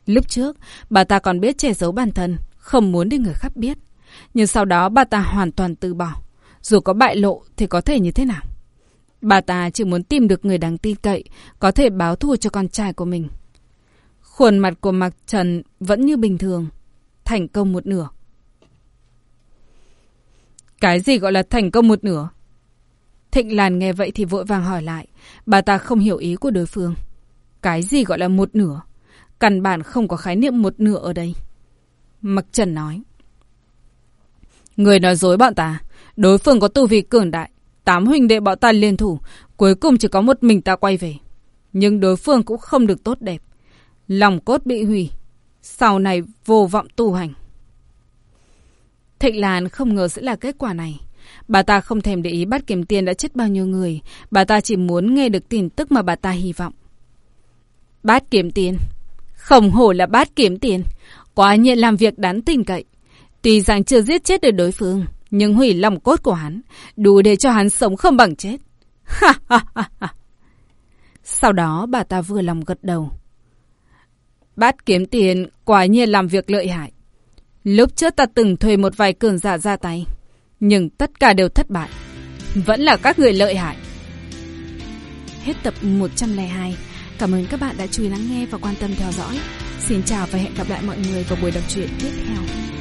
Lúc trước, bà ta còn biết che giấu bản thân, không muốn để người khác biết. Nhưng sau đó bà ta hoàn toàn từ bỏ. Dù có bại lộ thì có thể như thế nào? Bà ta chỉ muốn tìm được người đáng tin cậy, có thể báo thù cho con trai của mình. Khuôn mặt của Mạc Trần vẫn như bình thường. Thành công một nửa. Cái gì gọi là thành công một nửa? Thịnh Lan nghe vậy thì vội vàng hỏi lại. Bà ta không hiểu ý của đối phương. Cái gì gọi là một nửa? Căn bản không có khái niệm một nửa ở đây. Mặc Trần nói. Người nói dối bọn ta. Đối phương có tu vi cường đại. Tám huynh đệ bọn ta liên thủ. Cuối cùng chỉ có một mình ta quay về. Nhưng đối phương cũng không được tốt đẹp. Lòng cốt bị hủy. Sau này vô vọng tu hành. Thịnh Lan không ngờ sẽ là kết quả này. Bà ta không thèm để ý bắt kiếm tiền đã chết bao nhiêu người. Bà ta chỉ muốn nghe được tin tức mà bà ta hy vọng. Bát kiếm tiền. Không hổ là bát kiếm tiền. Quá nhiên làm việc đáng tin cậy. Tuy rằng chưa giết chết được đối phương, nhưng hủy lòng cốt của hắn, đủ để cho hắn sống không bằng chết. Ha ha ha ha. Sau đó bà ta vừa lòng gật đầu. Bát kiếm tiền quả nhiên làm việc lợi hại. Lúc trước ta từng thuê một vài cường giả ra tay. Nhưng tất cả đều thất bại. Vẫn là các người lợi hại. Hết tập 102. Cảm ơn các bạn đã chú ý lắng nghe và quan tâm theo dõi. Xin chào và hẹn gặp lại mọi người vào buổi đọc truyện tiếp theo.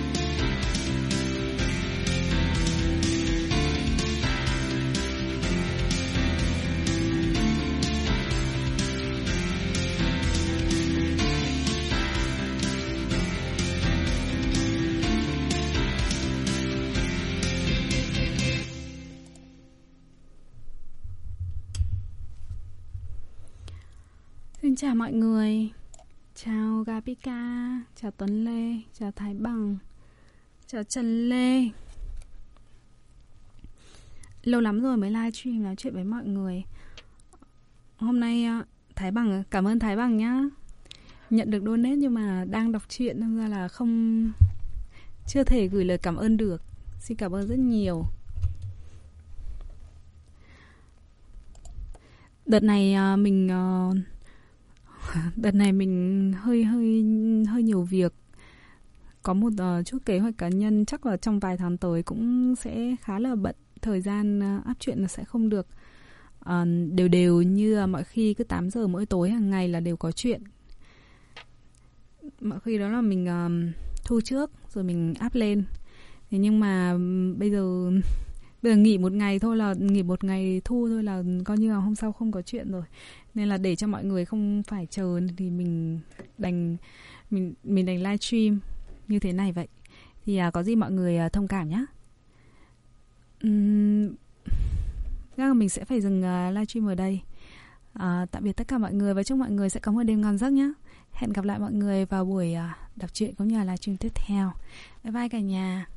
Xin chào mọi người. Chào Gapika Chào Tuấn Lê, Chào Thái Bằng, Chào Trần Lê. Lâu lắm rồi mới live stream nói chuyện với mọi người. Hôm nay ờ, Thái Bằng, Cảm ơn Thái Bằng nhá. Nhận được donate nhưng mà đang đọc truyện Nên ra là không, Chưa thể gửi lời cảm ơn được. Xin cảm ơn rất nhiều. Đợt này ờ, mình ờ, đợt này mình hơi hơi hơi nhiều việc. Có một uh, chút kế hoạch cá nhân chắc là trong vài tháng tới cũng sẽ khá là bận. Thời gian uh, áp chuyện là sẽ không được uh, đều đều như uh, mọi khi cứ 8 giờ mỗi tối hàng ngày là đều có chuyện. Mọi khi đó là mình uh, thu trước rồi mình áp lên. Thế nhưng mà bây giờ bây giờ nghỉ một ngày thôi là nghỉ một ngày thu thôi là coi như là hôm sau không có chuyện rồi nên là để cho mọi người không phải chờ thì mình đành mình mình đành live stream như thế này vậy. Thì à, có gì mọi người à, thông cảm nhé uhm, mình sẽ phải dừng à, live stream ở đây. À, tạm biệt tất cả mọi người và chúc mọi người sẽ có một đêm ngon giấc nhé hẹn gặp lại mọi người vào buổi à, đọc truyện cũng như là livestream tiếp theo. Bye bye cả nhà.